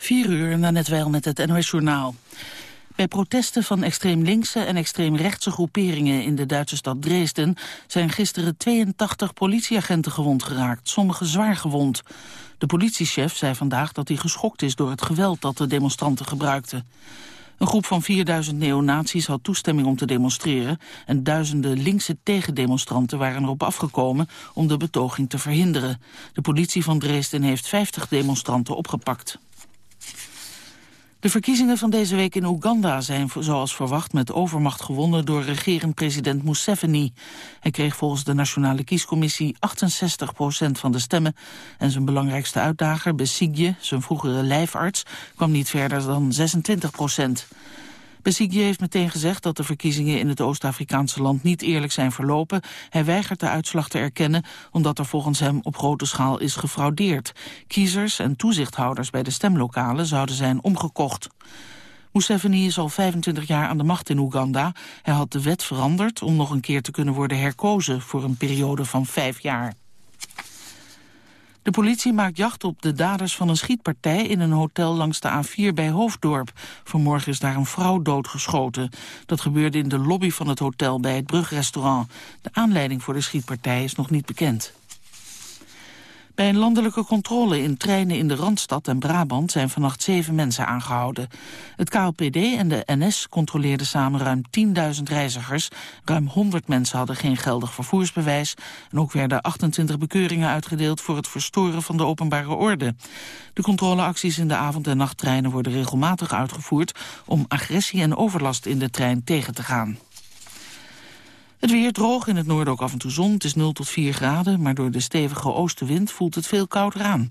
4 uur, na net wel met het NOS-journaal. Bij protesten van extreem linkse en extreem rechtse groeperingen in de Duitse stad Dresden zijn gisteren 82 politieagenten gewond geraakt, sommigen zwaar gewond. De politiechef zei vandaag dat hij geschokt is door het geweld dat de demonstranten gebruikten. Een groep van 4000 neonazies had toestemming om te demonstreren... en duizenden linkse tegendemonstranten waren erop afgekomen om de betoging te verhinderen. De politie van Dresden heeft 50 demonstranten opgepakt. De verkiezingen van deze week in Oeganda zijn zoals verwacht met overmacht gewonnen door regerend president Museveni. Hij kreeg volgens de Nationale Kiescommissie 68% van de stemmen en zijn belangrijkste uitdager, Besigye, zijn vroegere lijfarts, kwam niet verder dan 26 procent. Besigye heeft meteen gezegd dat de verkiezingen in het Oost-Afrikaanse land niet eerlijk zijn verlopen. Hij weigert de uitslag te erkennen omdat er volgens hem op grote schaal is gefraudeerd. Kiezers en toezichthouders bij de stemlokalen zouden zijn omgekocht. Museveni is al 25 jaar aan de macht in Oeganda. Hij had de wet veranderd om nog een keer te kunnen worden herkozen voor een periode van vijf jaar. De politie maakt jacht op de daders van een schietpartij in een hotel langs de A4 bij Hoofddorp. Vanmorgen is daar een vrouw doodgeschoten. Dat gebeurde in de lobby van het hotel bij het Brugrestaurant. De aanleiding voor de schietpartij is nog niet bekend. Bij een landelijke controle in treinen in de Randstad en Brabant zijn vannacht zeven mensen aangehouden. Het KLPD en de NS controleerden samen ruim 10.000 reizigers. Ruim 100 mensen hadden geen geldig vervoersbewijs. En ook werden 28 bekeuringen uitgedeeld voor het verstoren van de openbare orde. De controleacties in de avond- en nachttreinen worden regelmatig uitgevoerd om agressie en overlast in de trein tegen te gaan. Het weer droog, in het noorden ook af en toe zon. Het is 0 tot 4 graden, maar door de stevige oostenwind voelt het veel kouder aan.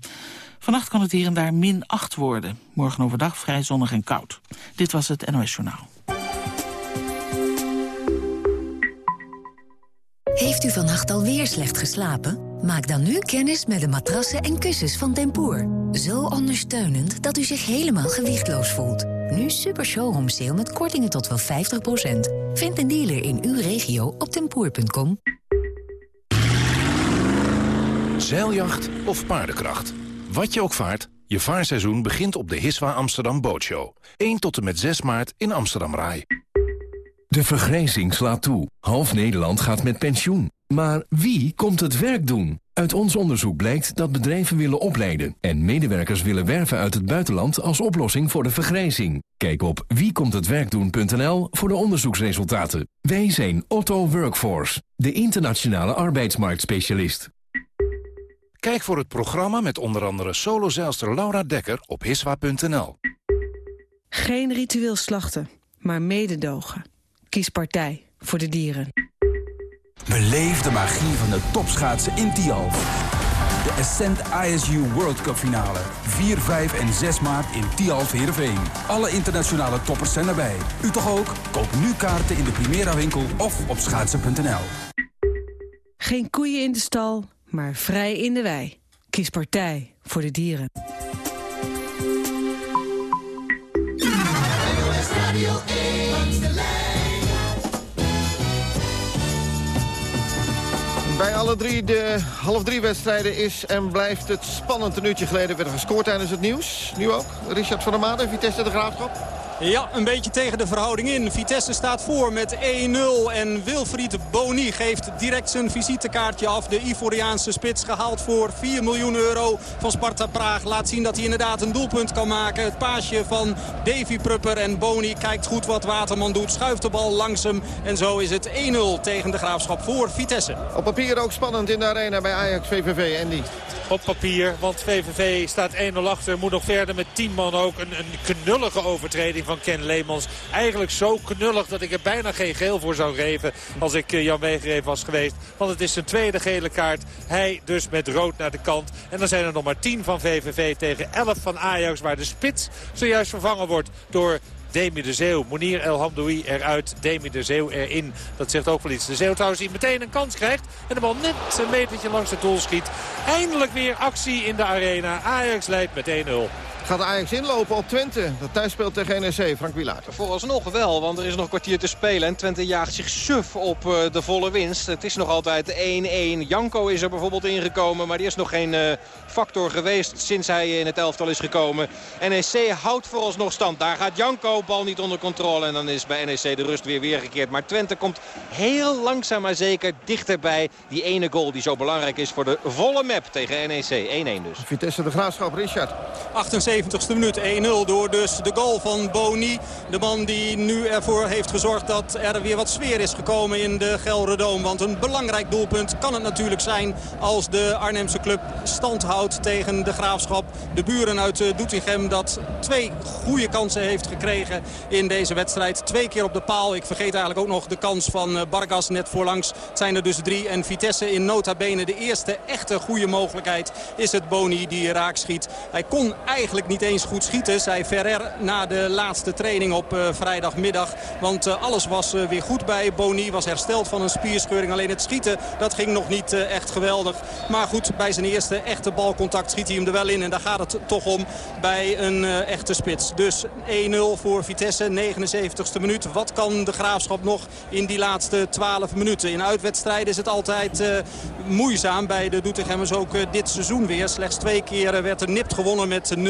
Vannacht kan het hier en daar min 8 worden. Morgen overdag vrij zonnig en koud. Dit was het NOS Journaal. Heeft u vannacht alweer slecht geslapen? Maak dan nu kennis met de matrassen en kussens van Tempoor. Zo ondersteunend dat u zich helemaal gewichtloos voelt. Nu super showroom sale met kortingen tot wel 50%. Vind een dealer in uw regio op tempoor.com. Zeiljacht of paardenkracht. Wat je ook vaart, je vaarseizoen begint op de Hiswa Amsterdam Bootshow. 1 tot en met 6 maart in Amsterdam Rai. De vergrijzing slaat toe. Half Nederland gaat met pensioen. Maar wie komt het werk doen? Uit ons onderzoek blijkt dat bedrijven willen opleiden... en medewerkers willen werven uit het buitenland als oplossing voor de vergrijzing. Kijk op wiekomthetwerkdoen.nl voor de onderzoeksresultaten. Wij zijn Otto Workforce, de internationale arbeidsmarktspecialist. Kijk voor het programma met onder andere solozeilster Laura Dekker op hiswa.nl. Geen ritueel slachten, maar mededogen. Kies partij voor de dieren. Beleef de magie van de topschaatsen in Tialf. De Ascent ISU World Cup finale. 4, 5 en 6 maart in Tialf Heerenveen. Alle internationale toppers zijn erbij. U toch ook? Koop nu kaarten in de Primera winkel of op schaatsen.nl. Geen koeien in de stal, maar vrij in de wei. Kies partij voor de dieren. Bij alle drie de half drie wedstrijden is en blijft het spannend. Een uurtje geleden werd er gescoord tijdens het nieuws. Nu ook. Richard van der Maden, Vitesse de Graafschap. Ja, een beetje tegen de verhouding in. Vitesse staat voor met 1-0 en Wilfried Boni geeft direct zijn visitekaartje af. De Ivoriaanse spits gehaald voor 4 miljoen euro van Sparta Praag. Laat zien dat hij inderdaad een doelpunt kan maken. Het paasje van Davy Prupper en Boni kijkt goed wat Waterman doet. Schuift de bal langs hem en zo is het 1-0 tegen de Graafschap voor Vitesse. Op papier ook spannend in de arena bij Ajax VVV. Andy. Op papier, want VVV staat 1-0 achter. Moet nog verder met 10 man ook. Een, een knullige overtreding van Ken Leemans. Eigenlijk zo knullig dat ik er bijna geen geel voor zou geven als ik eh, Jan Wegereef was geweest. Want het is zijn tweede gele kaart. Hij dus met rood naar de kant. En dan zijn er nog maar 10 van VVV tegen 11 van Ajax. Waar de spits zojuist vervangen wordt door Demi de Zeeuw. Monier El Hamdoui eruit. Demi de Zeeuw erin. Dat zegt ook wel iets. De Zeeuw trouwens die meteen een kans krijgt. En de bal net een metertje langs het doel schiet. Eindelijk weer actie in de arena. Ajax leidt met 1-0. Gaat Ajax inlopen op Twente, dat thuis speelt tegen NEC. Frank Wilaert. Vooralsnog wel, want er is nog een kwartier te spelen. En Twente jaagt zich suf op uh, de volle winst. Het is nog altijd 1-1. Janko is er bijvoorbeeld ingekomen, maar die is nog geen uh, factor geweest sinds hij in het elftal is gekomen. NEC houdt vooralsnog stand. Daar gaat Janko, bal niet onder controle. En dan is bij NEC de rust weer weergekeerd. Maar Twente komt heel langzaam maar zeker dichterbij die ene goal die zo belangrijk is voor de volle map tegen NEC. 1-1 dus. Vitesse de Graafschap, Richard. 78ste minuut 1-0 door dus de goal van Boni. De man die nu ervoor heeft gezorgd dat er weer wat sfeer is gekomen in de Gelredoom. Want een belangrijk doelpunt kan het natuurlijk zijn als de Arnhemse club stand houdt tegen de Graafschap. De buren uit eh, Doetinchem dat twee goede kansen heeft gekregen in deze wedstrijd. Twee keer op de paal. Ik vergeet eigenlijk ook nog de kans van eh, Bargas net voorlangs. Het zijn er dus drie. En Vitesse in nota bene de eerste echte goede mogelijkheid is het Boni die raak schiet. Hij kon eigenlijk niet eens goed schieten, zei Ferrer na de laatste training op uh, vrijdagmiddag. Want alles was weer goed bij Boni, was hersteld van een spierscheuring. Alleen het schieten, dat ging nog niet echt geweldig. Maar goed, bij zijn eerste echte balcontact schiet hij hem er wel in. En daar gaat het toch om bij een echte spits. Dus 1-0 voor Vitesse, 79ste minuut. Wat kan de Graafschap nog in die laatste 12 minuten? In uitwedstrijden is het altijd moeizaam bij de Doetinchem ook dit seizoen weer. Slechts twee keer werd er nipt gewonnen met 0-1.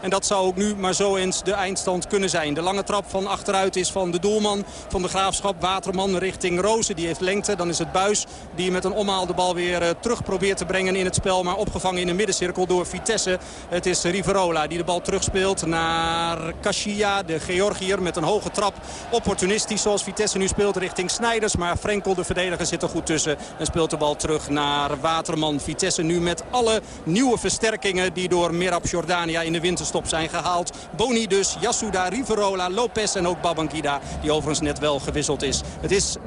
En dat zou ook nu maar zo eens de eindstand kunnen zijn. De lange trap van achteruit is van de doelman van de Graafschap. Waterman richting Rozen. Die heeft lengte. Dan is het Buis die met een omhaal de bal weer terug probeert te brengen in het spel. Maar opgevangen in de middencirkel door Vitesse. Het is Riverola die de bal terugspeelt naar Kashia. De Georgiër met een hoge trap. Opportunistisch zoals Vitesse nu speelt richting Snijders. Maar Frenkel de verdediger zit er goed tussen. En speelt de bal terug naar Waterman. Vitesse nu met alle nieuwe versterkingen die door Merab Jordania in de winterstop zijn gehaald. Boni dus, Yasuda, Riverola, Lopez en ook Babangida. Die overigens net wel gewisseld is. Het is 1-0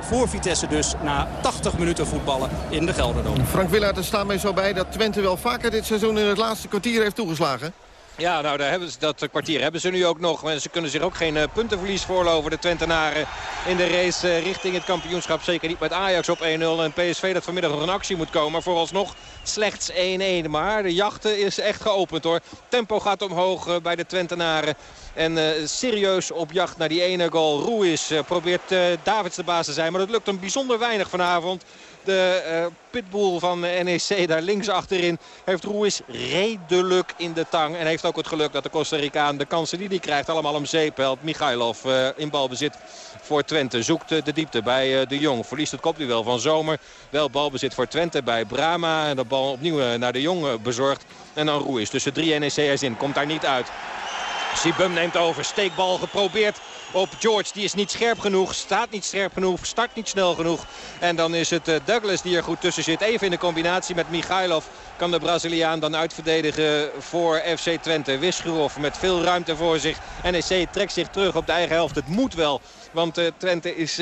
voor Vitesse dus na 80 minuten voetballen in de Gelderdoom. Frank Willaert, er staat mij zo bij dat Twente wel vaker dit seizoen in het laatste kwartier heeft toegeslagen. Ja, nou, daar hebben ze, dat kwartier hebben ze nu ook nog. Ze kunnen zich ook geen uh, puntenverlies voorloven. De Twentenaren in de race uh, richting het kampioenschap. Zeker niet met Ajax op 1-0. En PSV dat vanmiddag nog een actie moet komen. Vooralsnog slechts 1-1. Maar de jachten is echt geopend hoor. Tempo gaat omhoog uh, bij de Twentenaren. En serieus op jacht naar die ene goal. Ruiz probeert Davids de baas te zijn. Maar dat lukt hem bijzonder weinig vanavond. De uh, pitbull van NEC daar links achterin heeft Ruiz redelijk in de tang. En heeft ook het geluk dat de Costa Ricaan de kansen die hij krijgt allemaal om zeep helpt. Michailov uh, in balbezit voor Twente. Zoekt de diepte bij de Jong. Verliest het kopduel van Zomer. Wel balbezit voor Twente bij Brama. En de bal opnieuw naar de Jong bezorgd. En dan Ruiz tussen drie NEC'ers in. Komt daar niet uit. Sibum neemt over. Steekbal geprobeerd op George. Die is niet scherp genoeg, staat niet scherp genoeg, start niet snel genoeg. En dan is het Douglas die er goed tussen zit. Even in de combinatie met Michailov kan de Braziliaan dan uitverdedigen voor FC Twente. Wisgerov met veel ruimte voor zich. NEC trekt zich terug op de eigen helft. Het moet wel, want Twente is...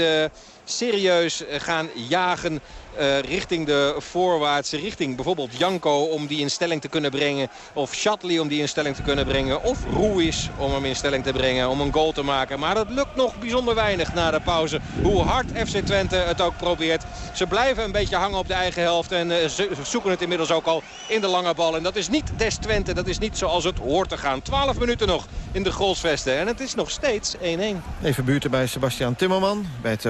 Serieus gaan jagen uh, richting de voorwaartse richting. Bijvoorbeeld Janko om die in stelling te kunnen brengen. Of Shatley om die in stelling te kunnen brengen. Of Ruiz om hem in stelling te brengen. Om een goal te maken. Maar dat lukt nog bijzonder weinig na de pauze. Hoe hard FC Twente het ook probeert. Ze blijven een beetje hangen op de eigen helft. En uh, ze zoeken het inmiddels ook al in de lange bal. En dat is niet des Twente. Dat is niet zoals het hoort te gaan. 12 minuten nog in de Grolsvesten. En het is nog steeds 1-1. Even buurten bij Sebastian Timmerman. Bij het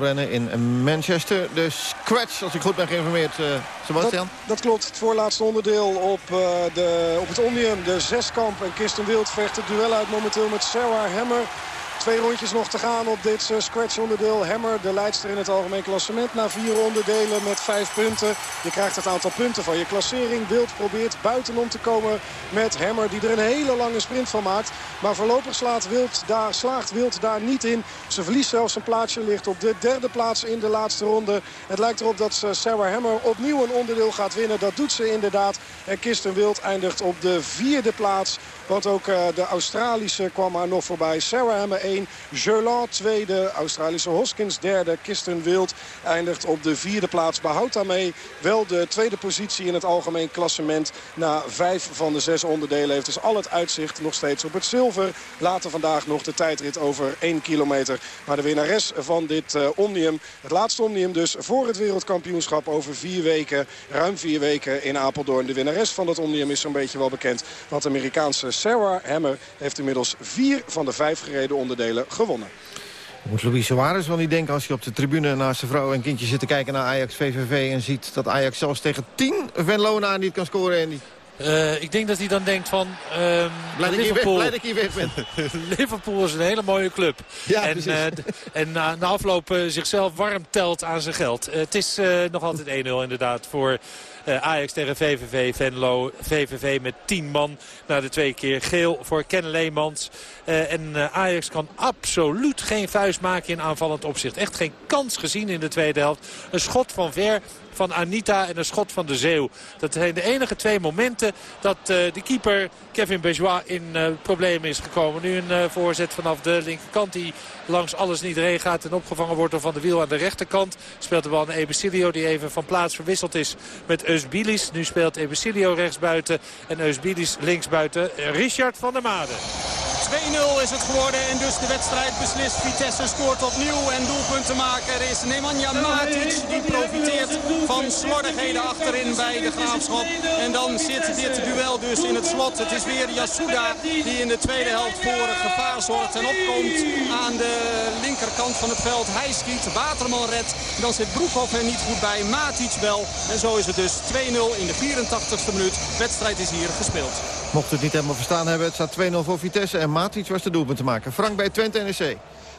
baanwielrennen in Manchester. De scratch, als ik goed ben geïnformeerd, uh, Sebastian. Dat, klopt. Het voorlaatste onderdeel op, uh, de, op het Omnium. De zeskamp en Kirsten Wild vecht duel uit momenteel met Sarah Hammer. Twee rondjes nog te gaan op dit uh, scratch-onderdeel. Hammer, de leidster in het algemeen klassement. Na vier onderdelen met vijf punten. Je krijgt het aantal punten van je klassering. Wild probeert buitenom te komen met Hammer. Die er een hele lange sprint van maakt. Maar voorlopig slaat Wild daar, slaagt Wild daar niet in. Ze verliest zelfs een plaatsje. Ligt op de derde plaats in de laatste ronde. Het lijkt erop dat Sarah Hammer opnieuw een onderdeel gaat winnen. Dat doet ze inderdaad. En Kirsten Wild eindigt op de vierde plaats. Want ook uh, de Australische kwam haar nog voorbij. Sarah Hammer 1. Gerland tweede. Australische Hoskins derde. Kirsten Wild eindigt op de vierde plaats. Behoudt daarmee wel de tweede positie in het algemeen klassement. Na vijf van de zes onderdelen heeft dus al het uitzicht nog steeds op het zilver. Later vandaag nog de tijdrit over 1 kilometer. Maar de winnares van dit uh, Omnium, het laatste Omnium dus voor het wereldkampioenschap over vier weken. Ruim vier weken in Apeldoorn. De winnares van dat Omnium is zo'n beetje wel bekend. Want de Amerikaanse Sarah Hammer heeft inmiddels vier van de vijf gereden onderdelen gewonnen. Moet Luis Suarez wel niet denken als je op de tribune naast zijn vrouw en kindje zit te kijken naar Ajax VVV... en ziet dat Ajax zelfs tegen 10 Venlona niet kan scoren en uh, ik denk dat hij dan denkt van... Um, blij, Liverpool, dat je weg bent. Liverpool is een hele mooie club. Ja, en, uh, en na, na afloop uh, zichzelf warm telt aan zijn geld. het is nog altijd 1-0 inderdaad voor Ajax tegen VVV Venlo. VVV met 10 man na de twee keer geel voor Ken Leemans. en Ajax kan absoluut geen vuist maken in aanvallend opzicht. Echt geen kans gezien in de tweede helft. Een schot van ver van Anita en een schot van de Zeeuw. Dat zijn de enige twee momenten dat uh, de keeper Kevin Bejois in uh, problemen is gekomen. Nu een uh, voorzet vanaf de linkerkant die langs alles en iedereen gaat en opgevangen wordt door Van de Wiel aan de rechterkant. Speelt de bal naar Ebesilio die even van plaats verwisseld is met Eusbilis. Nu speelt Ebesilio rechtsbuiten en Eusbilis linksbuiten. Richard van der Made. 2-0 is het geworden en dus de wedstrijd beslist. Vitesse scoort opnieuw en. Er is Nemanja Matic die profiteert van slordigheden achterin bij de Graafschap. En dan zit dit duel dus in het slot. Het is weer Yasuda die in de tweede helft voor gevaar zorgt en opkomt aan de linkerkant van het veld. Hij schiet, Waterman redt. Dan zit Broekhoff er niet goed bij, Matic wel. En zo is het dus 2-0 in de 84ste minuut. Wedstrijd is hier gespeeld. Mocht het niet helemaal verstaan hebben, het staat 2-0 voor Vitesse. En Matic was de doelpunt te maken. Frank bij Twente NEC.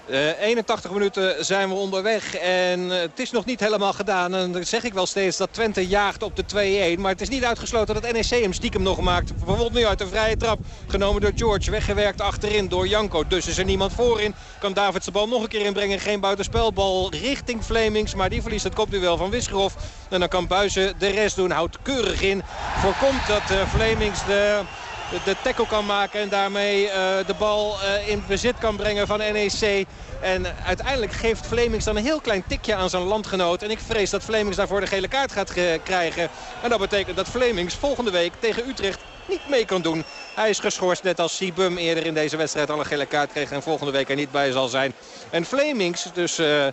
Uh, 81 minuten zijn we onderweg en uh, het is nog niet helemaal gedaan. En dan zeg ik wel steeds dat Twente jaagt op de 2-1. Maar het is niet uitgesloten dat NEC hem stiekem nog maakt. Bijvoorbeeld nu uit de vrije trap. Genomen door George. Weggewerkt achterin door Janko. Dus is er niemand voorin. Kan Davids de bal nog een keer inbrengen. Geen buitenspelbal richting Flemings. Maar die verliest het kopduel van Wisgerhof. En dan kan Buizen de rest doen. Houdt keurig in. Voorkomt dat uh, Flemings de de tackle kan maken en daarmee uh, de bal uh, in bezit kan brengen van NEC. En uiteindelijk geeft Flemings dan een heel klein tikje aan zijn landgenoot. En ik vrees dat Flemings daarvoor de gele kaart gaat krijgen. En dat betekent dat Flemings volgende week tegen Utrecht niet mee kan doen. Hij is geschorst net als Sibum eerder in deze wedstrijd al een gele kaart kreeg. En volgende week er niet bij zal zijn. En Flemings dus... Uh,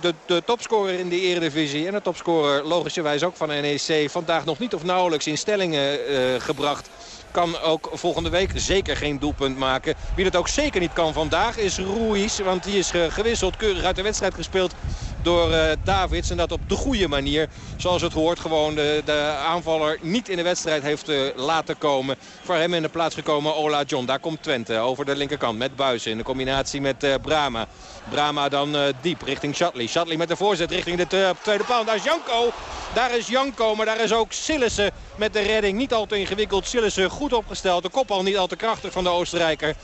de, de topscorer in de eredivisie. En de topscorer logischerwijs ook van NEC. Vandaag nog niet of nauwelijks in stellingen gebracht kan ook volgende week zeker geen doelpunt maken. Wie dat ook zeker niet kan vandaag is Ruiz. Want die is gewisseld, keurig uit de wedstrijd gespeeld door uh, Davids. En dat op de goede manier. Zoals het hoort gewoon de, de aanvaller niet in de wedstrijd heeft uh, laten komen. Voor hem in de plaats gekomen Ola John. Daar komt Twente over de linkerkant met Buizen. In de combinatie met uh, Brama. Brama dan diep richting Shatley. Shatley met de voorzet richting de tweede paal. Daar is Janko. Daar is Janko. Maar daar is ook Sillissen met de redding. Niet al te ingewikkeld. Sillissen goed opgesteld. De kop al niet al te krachtig van de Oostenrijker.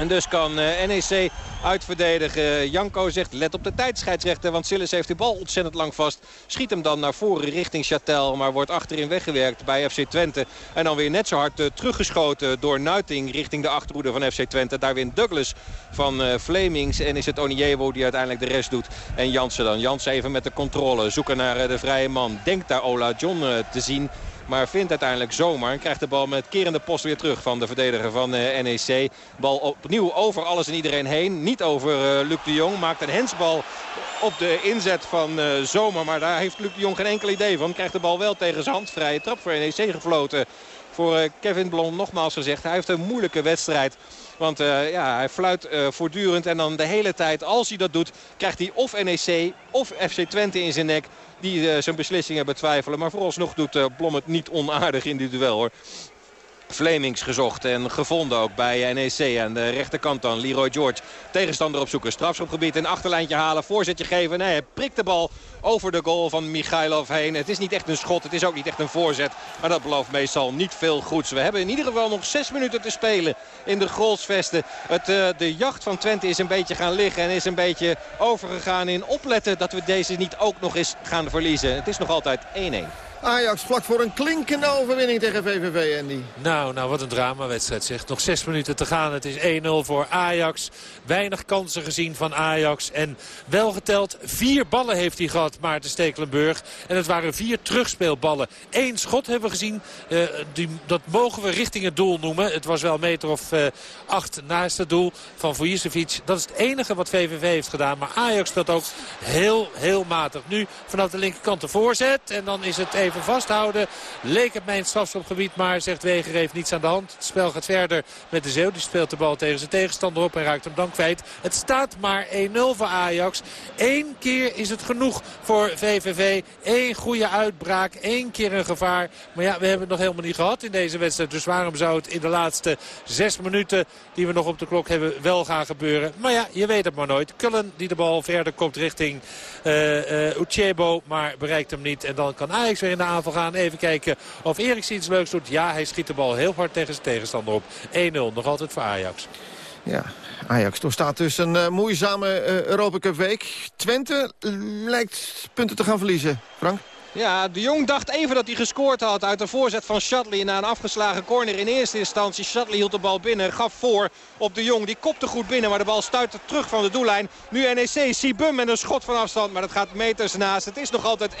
En dus kan NEC uitverdedigen. Janko zegt let op de tijd scheidsrechter. Want Sillis heeft de bal ontzettend lang vast. Schiet hem dan naar voren richting Chatel. Maar wordt achterin weggewerkt bij FC Twente. En dan weer net zo hard uh, teruggeschoten door Nuiting richting de achterhoede van FC Twente. Daar wint Douglas van uh, Flemings. En is het Oniewo die uiteindelijk de rest doet. En Jansen dan. Jansen even met de controle. Zoeken naar de vrije man. Denkt daar Ola John te zien. Maar vindt uiteindelijk zomaar. En krijgt de bal met kerende post weer terug van de verdediger van uh, NEC. Bal opnieuw over alles en iedereen heen. Niet over uh, Luc de Jong. Maakt een hensbal op de inzet van uh, Zomer. Maar daar heeft Luc de Jong geen enkel idee van. Krijgt de bal wel tegen zijn hand. Vrije trap voor NEC gefloten. Voor Kevin Blom nogmaals gezegd. Hij heeft een moeilijke wedstrijd. Want uh, ja, hij fluit uh, voortdurend en dan de hele tijd, als hij dat doet, krijgt hij of NEC of FC Twente in zijn nek die uh, zijn beslissingen betwijfelen. Maar vooralsnog doet Blom het niet onaardig in dit duel hoor. Flemings gezocht en gevonden ook bij NEC. Aan de rechterkant dan Leroy George. Tegenstander opzoeken. Strafschopgebied een achterlijntje halen. Voorzetje geven. Nee, hij prikt de bal over de goal van Michailov heen. Het is niet echt een schot. Het is ook niet echt een voorzet. Maar dat belooft meestal niet veel goeds. We hebben in ieder geval nog zes minuten te spelen in de Grolsvesten. Het, uh, de jacht van Twente is een beetje gaan liggen. En is een beetje overgegaan in opletten dat we deze niet ook nog eens gaan verliezen. Het is nog altijd 1-1. Ajax vlak voor een klinkende overwinning tegen VVV, Andy. Nou, nou, wat een dramawedstrijd zeg. Nog zes minuten te gaan. Het is 1-0 voor Ajax. Weinig kansen gezien van Ajax. En wel geteld, vier ballen heeft hij gehad, Maarten Stekelenburg. En het waren vier terugspeelballen. Eén schot hebben we gezien. Uh, die, dat mogen we richting het doel noemen. Het was wel meter of uh, acht naast het doel van Vujicevic. Dat is het enige wat VVV heeft gedaan. Maar Ajax speelt ook heel, heel matig. Nu vanaf de linkerkant de voorzet. En dan is het even vasthouden. Leek het mij een strafschopgebied, maar zegt Weger heeft niets aan de hand. Het spel gaat verder met de Zeeuw. Die speelt de bal tegen zijn tegenstander op en raakt hem dan kwijt. Het staat maar 1-0 voor Ajax. Eén keer is het genoeg voor VVV. Eén goede uitbraak, één keer een gevaar. Maar ja, we hebben het nog helemaal niet gehad in deze wedstrijd. Dus waarom zou het in de laatste zes minuten die we nog op de klok hebben wel gaan gebeuren? Maar ja, je weet het maar nooit. Kullen die de bal verder komt richting uh, Uchebo, maar bereikt hem niet. En dan kan Ajax weer in de gaan. Even kijken of Eriksen iets leuks doet. Ja, hij schiet de bal heel hard tegen zijn tegenstander op. 1-0, nog altijd voor Ajax. Ja, Ajax doorstaat dus een uh, moeizame uh, Europa Cup week. Twente lijkt punten te gaan verliezen. Frank? Ja, de Jong dacht even dat hij gescoord had uit de voorzet van Shatley na een afgeslagen corner in eerste instantie. Shatley hield de bal binnen, gaf voor op de Jong. Die kopte goed binnen, maar de bal stuitte terug van de doellijn. Nu NEC, Sibum met een schot van afstand, maar dat gaat meters naast. Het is nog altijd 1-1.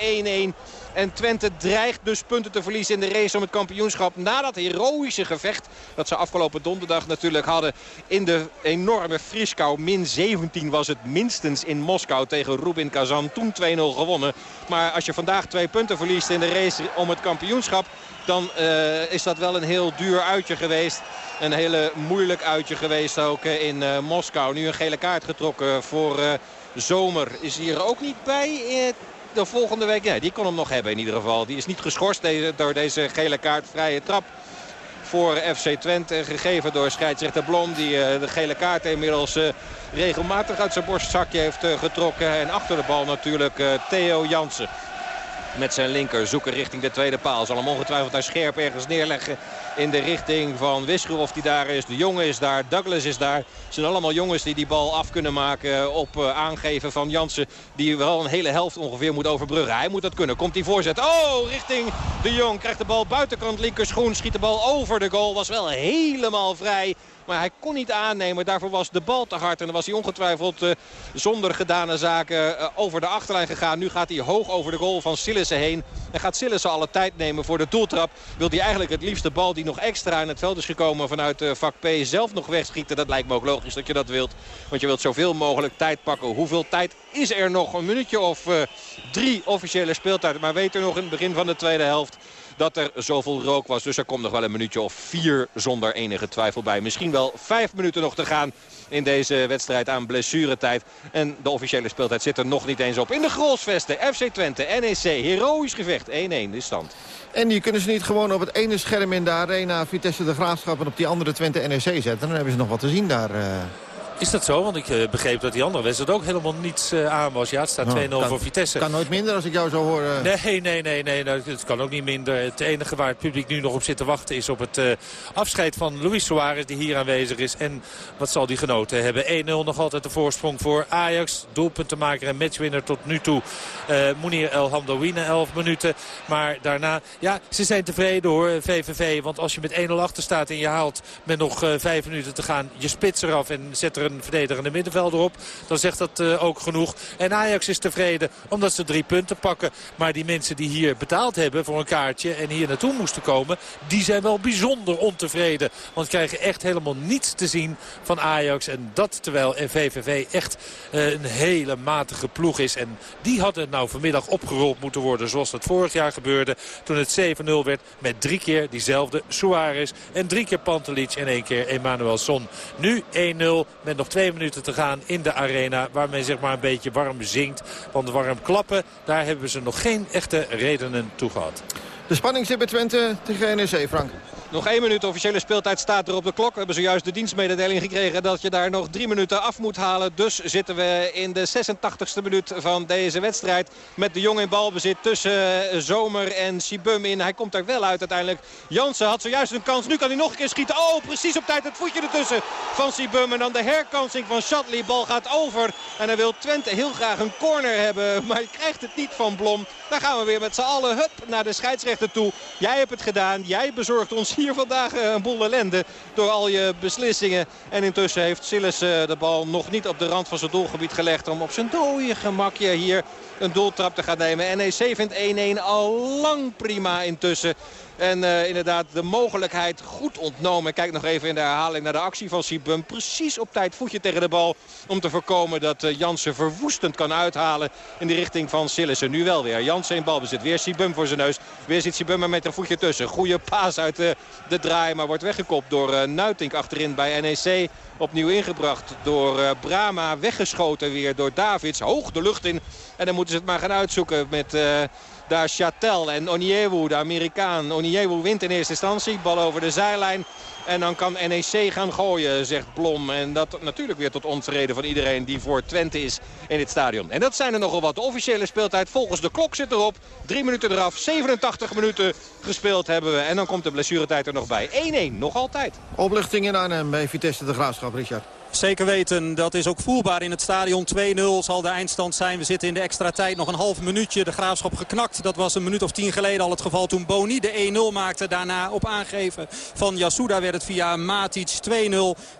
En Twente dreigt dus punten te verliezen in de race om het kampioenschap. Na dat heroïsche gevecht dat ze afgelopen donderdag natuurlijk hadden in de enorme Frieskou. Min 17 was het minstens in Moskou tegen Rubin Kazan. Toen 2-0 gewonnen. Maar als je vandaag punten verliest in de race om het kampioenschap... dan uh, is dat wel een heel duur uitje geweest. Een hele moeilijk uitje geweest ook in uh, Moskou. Nu een gele kaart getrokken voor Zomer. Is hier ook niet bij de volgende week. Ja, die kon hem nog hebben in ieder geval. Die is niet geschorst door deze gele kaart. Vrije trap voor FC Twente. Gegeven door scheidsrechter Blom. Die de gele kaart inmiddels regelmatig uit zijn borstzakje heeft getrokken. En achter de bal natuurlijk Theo Jansen. Met zijn linker zoeken richting de tweede paal. Zal hem ongetwijfeld daar scherp ergens neerleggen in de richting van Wisgerhoff die daar is. De jongen is daar, Douglas is daar. Het zijn allemaal jongens die die bal af kunnen maken op uh, aangeven van Jansen. Die wel een hele helft ongeveer moet overbruggen. Hij moet dat kunnen. Komt die voorzet. Oh, richting de Jong. Krijgt de bal buitenkant linkerschoen. Schiet de bal over de goal. Was wel helemaal vrij. Maar hij kon niet aannemen. Daarvoor was de bal te hard. En dan was hij ongetwijfeld uh, zonder gedane zaken uh, over de achterlijn gegaan. Nu gaat hij hoog over de goal van Sillissen heen. En gaat Sillissen alle tijd nemen voor de doeltrap. Wil hij eigenlijk het liefst de bal die nog extra in het veld is gekomen vanuit uh, vak P zelf nog wegschieten. Dat lijkt me ook logisch dat je dat wilt. Want je wilt zoveel mogelijk tijd pakken. Hoeveel tijd is er nog? Een minuutje of drie officiële speeltijd. Maar weet er nog in het begin van de tweede helft dat er zoveel rook was. Dus er komt nog wel een minuutje of vier zonder enige twijfel bij. Misschien wel vijf minuten nog te gaan in deze wedstrijd aan blessuretijd. En de officiële speeltijd zit er nog niet eens op. In de Grolsvesten, FC Twente, NEC, heroïsch gevecht. 1-1 de stand. En die kunnen ze niet gewoon op het ene scherm in de arena Vitesse de Graafschap en op die andere Twente NEC zetten. Dan hebben ze nog wat te zien daar. Uh... Is dat zo? Want ik uh, begreep dat die andere wedstrijd ook helemaal niets uh, aan was. Ja, het staat 2-0 oh, voor Vitesse. kan nooit minder als ik jou zo hoor. Uh... Nee, nee, nee, nee. Nou, het kan ook niet minder. Het enige waar het publiek nu nog op zit te wachten is op het afscheid van Luis Suarez die hier aanwezig is. En wat zal die genoten hebben? 1-0 nog altijd de voorsprong voor Ajax. Doelpuntenmaker en matchwinner tot nu toe. Mounir El Hamdouine, 11 minuten. Maar daarna, ja, ze zijn tevreden hoor, VVV. Want als je met 1-0 achter staat en je haalt met nog 5 minuten te gaan je spits eraf en zet er een een verdedigende middenvelder op. Dan zegt dat uh, ook genoeg. En Ajax is tevreden omdat ze drie punten pakken. Maar die mensen die hier betaald hebben voor een kaartje en hier naartoe moesten komen... die zijn wel bijzonder ontevreden. Want krijgen echt helemaal niets te zien van Ajax. En dat terwijl VVV echt uh, een hele matige ploeg is. En die hadden nou vanmiddag opgerold moeten worden zoals dat vorig jaar gebeurde. Toen het 7-0 werd met drie keer diezelfde Suarez. En drie keer Pantelic en één keer Emmanuel Son. Nu 1-0 met nog twee minuten te gaan in de arena. Waar men zeg maar een beetje warm zingt. Want warm klappen, daar hebben ze nog geen echte redenen toe gehad. De spanning zit bij Twente tegen NEC, Frank. Nog één minuut officiële speeltijd staat er op de klok. We hebben zojuist de dienstmededeling gekregen dat je daar nog drie minuten af moet halen. Dus zitten we in de 86e minuut van deze wedstrijd. Met de Jong in balbezit tussen eh, Zomer en Sibum in. Hij komt er wel uit uiteindelijk. Jansen had zojuist een kans. Nu kan hij nog een keer schieten. Oh, precies op tijd het voetje ertussen van Sibum. En dan de herkansing van Shatley. Bal gaat over. En hij wil Twente heel graag een corner hebben. Maar hij krijgt het niet van Blom. Dan gaan we weer met z'n allen hup, naar de scheidsrechter Jij hebt het gedaan. Jij bezorgt ons hier vandaag eh, een boel ellende door al je beslissingen. En intussen heeft Sillis eh, de bal nog niet op de rand van zijn doelgebied gelegd... om op zijn dode gemakje hier een doeltrap te gaan nemen. NEC vindt 1-1 al lang prima intussen. En uh, inderdaad de mogelijkheid goed ontnomen. Kijk nog even in de herhaling naar de actie van Sibum. Precies op tijd voetje tegen de bal. Om te voorkomen dat uh, Jansen verwoestend kan uithalen in de richting van Sillissen. Nu wel weer. Jansen in balbezit. Weer Sibum voor zijn neus. Weer zit Sibum er met een voetje tussen. Goede paas uit de, de draai. Maar wordt weggekopt door uh, Nuitink achterin bij NEC. Opnieuw ingebracht door uh, Brama. Weggeschoten weer door Davids. Hoog de lucht in. En dan moeten ze het maar gaan uitzoeken met... Daar Chatel en Oniewu, de Amerikaan. Oniewu wint in eerste instantie. Bal over de zijlijn. En dan kan NEC gaan gooien, zegt Blom. En dat natuurlijk weer tot onvrede van iedereen die voor Twente is in dit stadion. En dat zijn er nogal wat. De officiële speeltijd volgens de klok zit erop. Drie minuten eraf, 87 minuten gespeeld hebben we. En dan komt de blessuretijd er nog bij. 1-1, nog altijd. Opluchting in Arnhem bij Vitesse de Graafschap, Richard. Zeker weten, dat is ook voelbaar in het stadion. 2-0 zal de eindstand zijn. We zitten in de extra tijd nog een half minuutje. De Graafschap geknakt. Dat was een minuut of tien geleden al het geval toen Boni de 1-0 maakte. Daarna op aangeven van Yasuda werd het via Matic 2-0.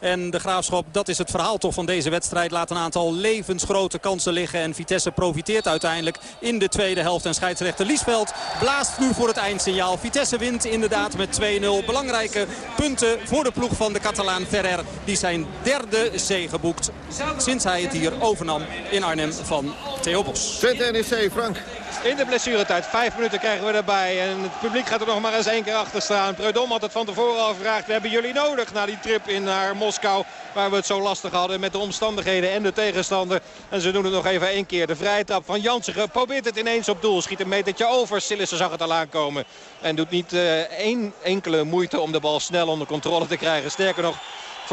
En de Graafschap, dat is het verhaal toch van deze wedstrijd. Laat een aantal levensgrote kansen liggen. En Vitesse profiteert uiteindelijk in de tweede helft. En scheidsrechter Liesveld blaast nu voor het eindsignaal. Vitesse wint inderdaad met 2-0. Belangrijke punten voor de ploeg van de Catalaan Ferrer. Die zijn derde zee geboekt sinds hij het hier overnam in Arnhem van Theo Bos. Twente NEC, Frank. In de blessuretijd. Vijf minuten krijgen we erbij. En het publiek gaat er nog maar eens één keer achter staan. Preudom had het van tevoren al gevraagd. We hebben jullie nodig na die trip in naar Moskou. Waar we het zo lastig hadden met de omstandigheden en de tegenstander. En ze doen het nog even één keer. De vrije trap van Jansen probeert het ineens op doel. Schiet een metertje over. Sillissen zag het al aankomen. En doet niet uh, één enkele moeite om de bal snel onder controle te krijgen. Sterker nog,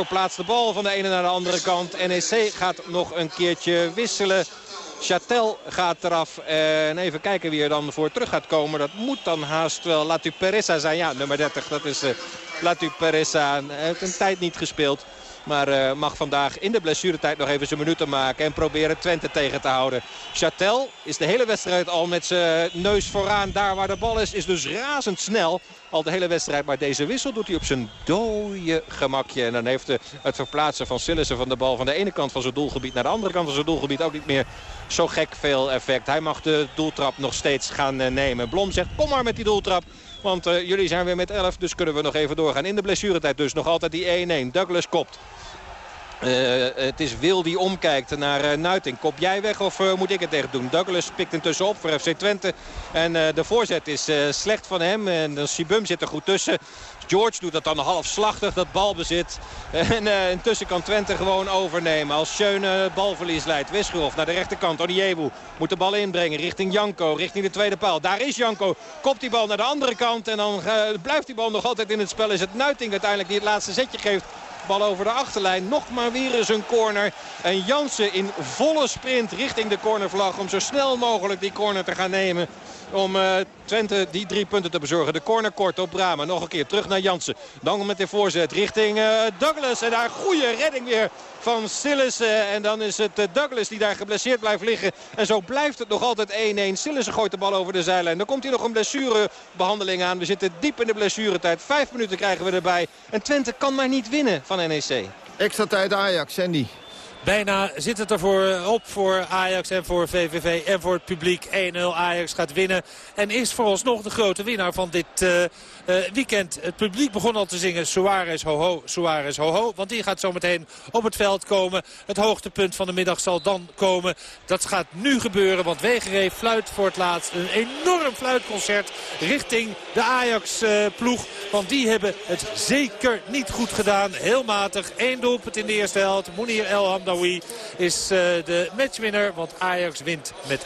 verplaatst de bal van de ene naar de andere kant. NEC gaat nog een keertje wisselen. Chatel gaat eraf. En even kijken wie er dan voor terug gaat komen. Dat moet dan haast wel Latu Peressa zijn. Ja, nummer 30. Dat is uh, Latu Peressa. Hij heeft een tijd niet gespeeld. Maar uh, mag vandaag in de blessuretijd nog even zijn minuten maken. En proberen Twente tegen te houden. Chatel is de hele wedstrijd al met zijn neus vooraan. Daar waar de bal is, is dus razendsnel. Al de hele wedstrijd. Maar deze wissel doet hij op zijn dode gemakje. En dan heeft het verplaatsen van Sillissen van de bal van de ene kant van zijn doelgebied naar de andere kant van zijn doelgebied ook niet meer zo gek veel effect. Hij mag de doeltrap nog steeds gaan uh, nemen. Blom zegt kom maar met die doeltrap. Want uh, jullie zijn weer met 11, dus kunnen we nog even doorgaan. In de blessuretijd dus nog altijd die 1-1. Douglas kopt. Uh, het is Wil die omkijkt naar uh, Nuiting. Kop jij weg of moet ik het tegen doen? Douglas pikt intussen op voor FC Twente. En de voorzet is slecht van hem. En Sibum zit er goed tussen. George doet dat dan halfslachtig, dat balbezit. En intussen kan Twente gewoon overnemen. Als Schöne balverlies leidt. Wisgerhof naar de rechterkant. Oniewu moet de bal inbrengen richting Janko. Richting de tweede paal. Daar is Janko. Kopt die bal naar de andere kant. En dan blijft die bal nog altijd in het spel. Is het Nuiting uiteindelijk die het laatste zetje geeft. Bal over de achterlijn. Nog maar weer eens een corner. En Jansen in volle sprint richting de cornervlag. Om zo snel mogelijk die corner te gaan nemen. Om uh, Twente die drie punten te bezorgen. De corner kort op Brama. Nog een keer terug naar Jansen. Dan met de voorzet richting uh, Douglas. En daar goede redding weer van Sillissen. En dan is het uh, Douglas die daar geblesseerd blijft liggen. En zo blijft het nog altijd 1-1. Sillissen gooit de bal over de zijlijn. Dan komt hier nog een blessurebehandeling aan. We zitten diep in de blessuretijd. Vijf minuten krijgen we erbij. En Twente kan maar niet winnen van NEC. Extra tijd Ajax, Sandy. Bijna zit het ervoor op voor Ajax en voor VVV en voor het publiek. 1-0 Ajax gaat winnen en is vooralsnog de grote winnaar van dit uh, uh, weekend. Het publiek begon al te zingen Suarez ho ho, Suarez ho ho. Want die gaat zometeen op het veld komen. Het hoogtepunt van de middag zal dan komen. Dat gaat nu gebeuren, want Wegeree fluit voor het laatst. Een enorm fluitconcert richting de Ajax-ploeg. Uh, want die hebben het zeker niet goed gedaan. Heel matig. Eén doelpunt in de eerste helft. Mounir Elham Is uh, de matchwinner. Want Ajax wint met 1-0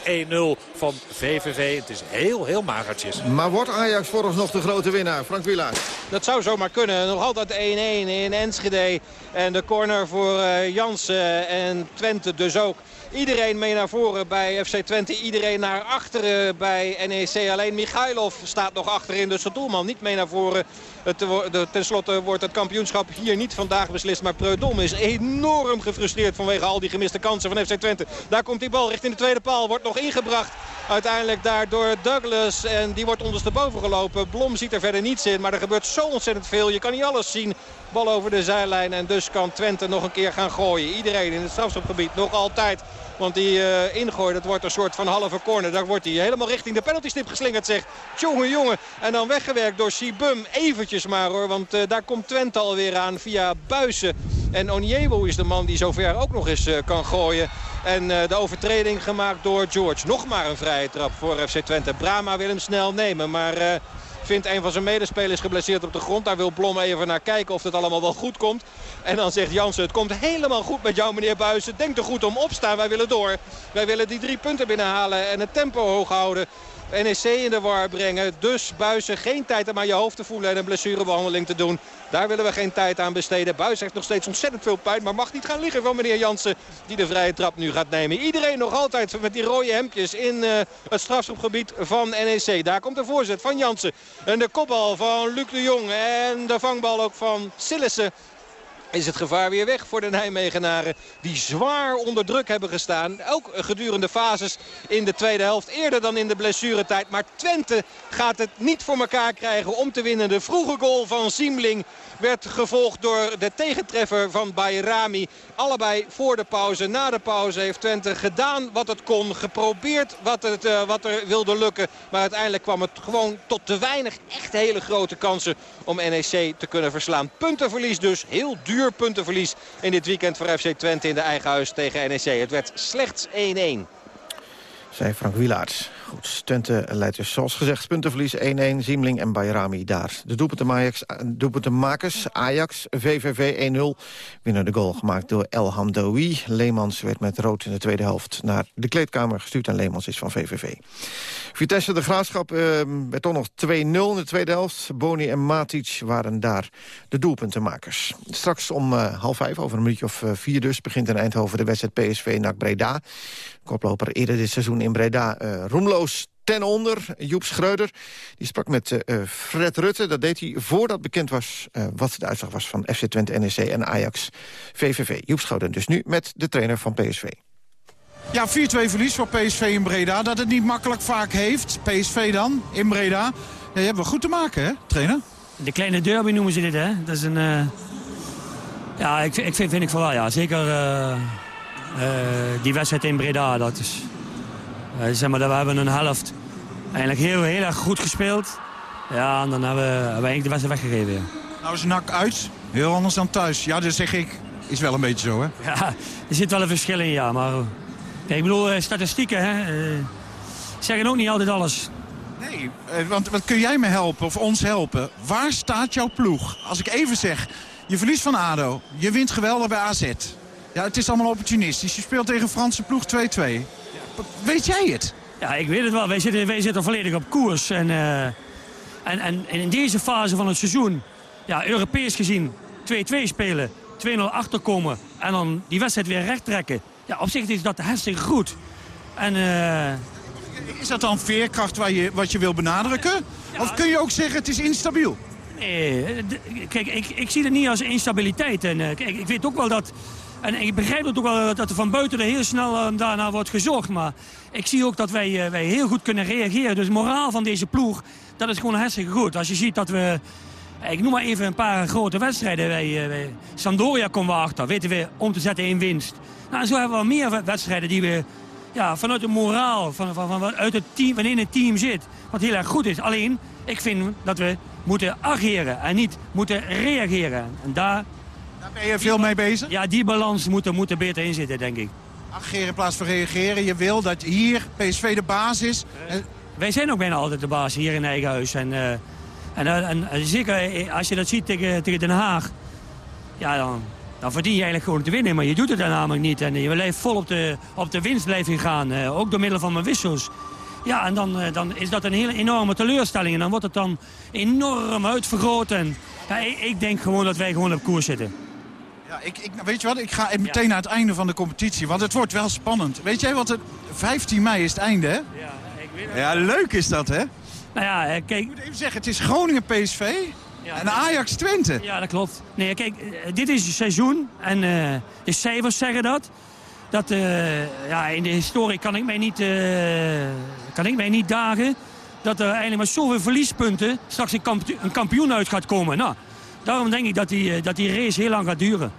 van VVV. Het is heel, heel magertjes. Maar wordt Ajax vooralsnog de grote winnaar? Frank Wielaert. Dat zou zomaar kunnen. Nog altijd 1-1 in Enschede. En de corner voor uh, Jansen en Twente dus ook. Iedereen mee naar voren bij FC Twente. Iedereen naar achteren bij NEC. Alleen Michailov staat nog achterin. Dus de doelman niet mee naar voren. Ten slotte wordt het kampioenschap hier niet vandaag beslist. Maar Preudom is enorm gefrustreerd vanwege al die gemiste kansen van FC Twente. Daar komt die bal richting de tweede paal. Wordt nog ingebracht. Uiteindelijk daar door Douglas. En die wordt ondersteboven gelopen. Blom ziet er verder niets in. Maar er gebeurt zo ontzettend veel. Je kan niet alles zien. Bal over de zijlijn. En dus kan Twente nog een keer gaan gooien. Iedereen in het strafschopgebied nog altijd want die uh, ingooi, dat wordt een soort van halve corner. Daar wordt hij helemaal richting de penaltystip geslingerd, zegt. Jongen, jongen. En dan weggewerkt door Sibum. Eventjes maar hoor, want uh, daar komt Twente alweer aan via Buisen. En Onyewo is de man die zover ook nog eens uh, kan gooien. En de overtreding gemaakt door George. Nog maar een vrije trap voor FC Twente. Brama wil hem snel nemen, maar... Een van zijn medespelers geblesseerd op de grond. Daar wil Blom even naar kijken of het allemaal wel goed komt. En dan zegt Jansen, het komt helemaal goed met jou meneer Buijsen. Denk er goed om opstaan, wij willen door. Wij willen die drie punten binnenhalen en het tempo hoog houden. NEC in de war brengen. Dus Buizen geen tijd om aan je hoofd te voelen en een blessurebehandeling te doen. Daar willen we geen tijd aan besteden. Buis heeft nog steeds ontzettend veel pijn. Maar mag niet gaan liggen van meneer Jansen. Die de vrije trap nu gaat nemen. Iedereen nog altijd met die rode hemdjes in uh, het strafschopgebied van NEC. Daar komt de voorzet van Jansen. En de kopbal van Luc de Jong. En de vangbal ook van Sillissen is het gevaar weer weg voor de Nijmegenaren. Die zwaar onder druk hebben gestaan. Ook gedurende fases in de tweede helft. Eerder dan in de blessuretijd. Maar Twente gaat het niet voor elkaar krijgen om te winnen. De vroege goal van Siemling werd gevolgd door de tegentreffer van Bayrami. Allebei voor de pauze. Na de pauze heeft Twente gedaan wat het kon. Geprobeerd wat, het, uh, wat er wilde lukken. Maar uiteindelijk kwam het gewoon tot te weinig echt hele grote kansen om NEC te kunnen verslaan. Puntenverlies dus. Heel duur puntenverlies in dit weekend voor FC Twente in de eigen huis tegen NEC. Het werd slechts 1-1. Zij Frank Wielaerts. Goed, Twente leidt dus zoals gezegd puntenverlies 1-1. Ziemling en Bayrami daar. De doelpuntenmakers Ajax, VVV 1-0. Winnaar de goal gemaakt door El Hamdoui. Leemans werd met rood in de tweede helft naar de kleedkamer gestuurd. En Leemans is van VVV. Vitesse de Graafschap uh, werd toch nog 2-0 in de tweede helft. Boni en Matic waren daar de doelpuntenmakers. Straks om uh, half vijf, over een minuutje of uh, vier dus... begint in Eindhoven de wedstrijd PSV naar Breda. Koploper eerder dit seizoen in Breda. Uh, ten onder, Joep Schreuder. Die sprak met uh, Fred Rutte. Dat deed hij voordat bekend was uh, wat de uitslag was van FC Twente, NEC en Ajax VVV. Joep Schreuder dus nu met de trainer van PSV. Ja, 4-2 verlies voor PSV in Breda. Dat het niet makkelijk vaak heeft. PSV dan, in Breda. Ja, je hebt wel goed te maken, hè, trainer? De kleine derby noemen ze dit, hè. Dat is een... Uh... Ja, ik, ik vind, vind ik wel, ja. Zeker uh, die wedstrijd in Breda, dat is... Uh, zeg maar, dat we hebben een helft eigenlijk heel, heel erg goed gespeeld. Ja, en dan hebben we, hebben we eigenlijk de wedstrijd weggegeven. Ja. Nou is NAC uit, heel anders dan thuis. Ja, dat zeg ik. Is wel een beetje zo, hè? Ja, er zit wel een verschil in, ja. Maar ik bedoel, statistieken, hè, uh, zeggen ook niet altijd alles. Nee, want wat kun jij me helpen, of ons helpen? Waar staat jouw ploeg? Als ik even zeg, je verliest van ADO, je wint geweldig bij AZ. Ja, het is allemaal opportunistisch. Je speelt tegen een Franse ploeg 2-2. Weet jij het? Ja, ik weet het wel. Wij zitten, wij zitten volledig op koers. En, uh, en, en, en, in deze fase van het seizoen, ja, Europees gezien, 2-2 spelen, 2-0 achterkomen en dan die wedstrijd weer recht trekken. Ja, op zich is dat hartstikke goed. En, uh... Is dat dan veerkracht waar je, wat je wil benadrukken? Ja, of kun je ook zeggen het is instabiel? Nee, kijk, ik, ik zie het niet als instabiliteit. En, uh, kijk, ik weet ook wel dat en ik begrijp het ook wel dat er van buiten er heel snel uh, daarna wordt gezocht. Maar ik zie ook dat wij, uh, wij heel goed kunnen reageren. Dus moraal van deze ploeg, dat is gewoon hartstikke goed. Als je ziet dat we... Ik noem maar even een paar grote wedstrijden. Wij, wij, komen we achter, weten we om te zetten in winst. Nou, zo hebben we meer wedstrijden die we ja, vanuit de moraal, van, van, van, het team, waarin het team zit, wat heel erg goed is. Alleen, ik vind dat we moeten ageren en niet moeten reageren. En daar daar ben je veel mee bezig? Ja, die balans moet er, moet er beter in zitten, denk ik. Ageren in plaats van reageren. Je wil dat hier PSV de baas is. Uh, wij zijn ook bijna altijd de baas hier in eigen huis. En, uh, en, en, en, zeker als je dat ziet tegen, tegen Den Haag. Ja, dan, dan verdien je eigenlijk gewoon te winnen. Maar je doet het dan namelijk niet. En je blijft vol op de, op de winst blijven gaan. Ook door middel van mijn wissels. Ja, en dan, dan is dat een hele enorme teleurstelling. En dan wordt het dan enorm uitvergroot. En ja, ik, ik denk gewoon dat wij gewoon op koers zitten. Ja, ik, ik, weet je wat, ik ga meteen naar het einde van de competitie. Want het wordt wel spannend. Weet jij wat, het, 15 mei is het einde, hè? Ja, ik weet het. Ja, leuk is dat, hè? Nou ja, kijk... Ik moet even zeggen, het is Groningen-PSV en Ajax-Twente. Ja, dat klopt. Nee, kijk, dit is het seizoen en uh, de cijfers zeggen dat. Dat, uh, ja, in de historie kan ik mij niet, uh, kan ik mij niet dagen dat er eigenlijk met zoveel verliespunten straks een, kampioen, een kampioen uit gaat komen. Nou, daarom denk ik dat die, dat die race heel lang gaat duren.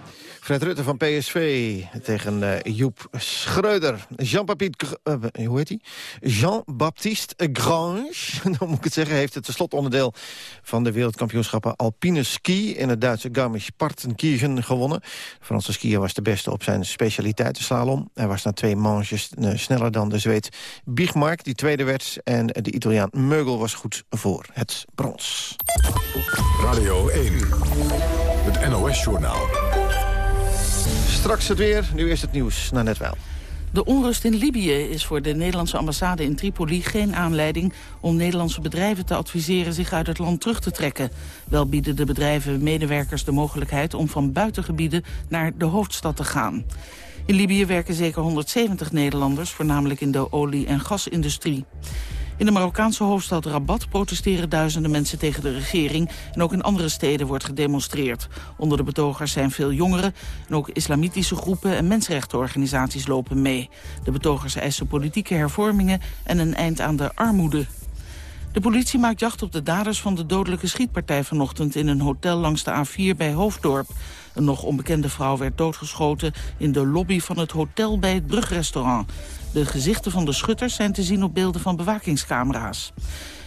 Fred Rutte van PSV tegen uh, Joep Schreuder. Jean-Baptiste, uh, hoe heet hij? Jean-Baptiste Grange, dan moet ik het zeggen, heeft het slotonderdeel van de wereldkampioenschappen Alpine Ski in het Duitse Garmisch-Partenkirchen gewonnen. De Franse skier was de beste op zijn specialiteit, de slalom. Hij was na twee manches uh, sneller dan de Zweed Biegmark, die tweede werd. En de Italiaan Meugel was goed voor het brons. Radio 1, het NOS-journaal. Straks het weer, nu is het nieuws naar net wel. De onrust in Libië is voor de Nederlandse ambassade in Tripoli geen aanleiding om Nederlandse bedrijven te adviseren zich uit het land terug te trekken. Wel bieden de bedrijven medewerkers de mogelijkheid om van buitengebieden naar de hoofdstad te gaan. In Libië werken zeker 170 Nederlanders, voornamelijk in de olie- en gasindustrie. In de Marokkaanse hoofdstad Rabat protesteren duizenden mensen tegen de regering. En ook in andere steden wordt gedemonstreerd. Onder de betogers zijn veel jongeren. En ook islamitische groepen en mensenrechtenorganisaties lopen mee. De betogers eisen politieke hervormingen en een eind aan de armoede. De politie maakt jacht op de daders van de dodelijke schietpartij vanochtend... in een hotel langs de A4 bij Hoofddorp. Een nog onbekende vrouw werd doodgeschoten in de lobby van het hotel bij het brugrestaurant. De gezichten van de schutters zijn te zien op beelden van bewakingscamera's.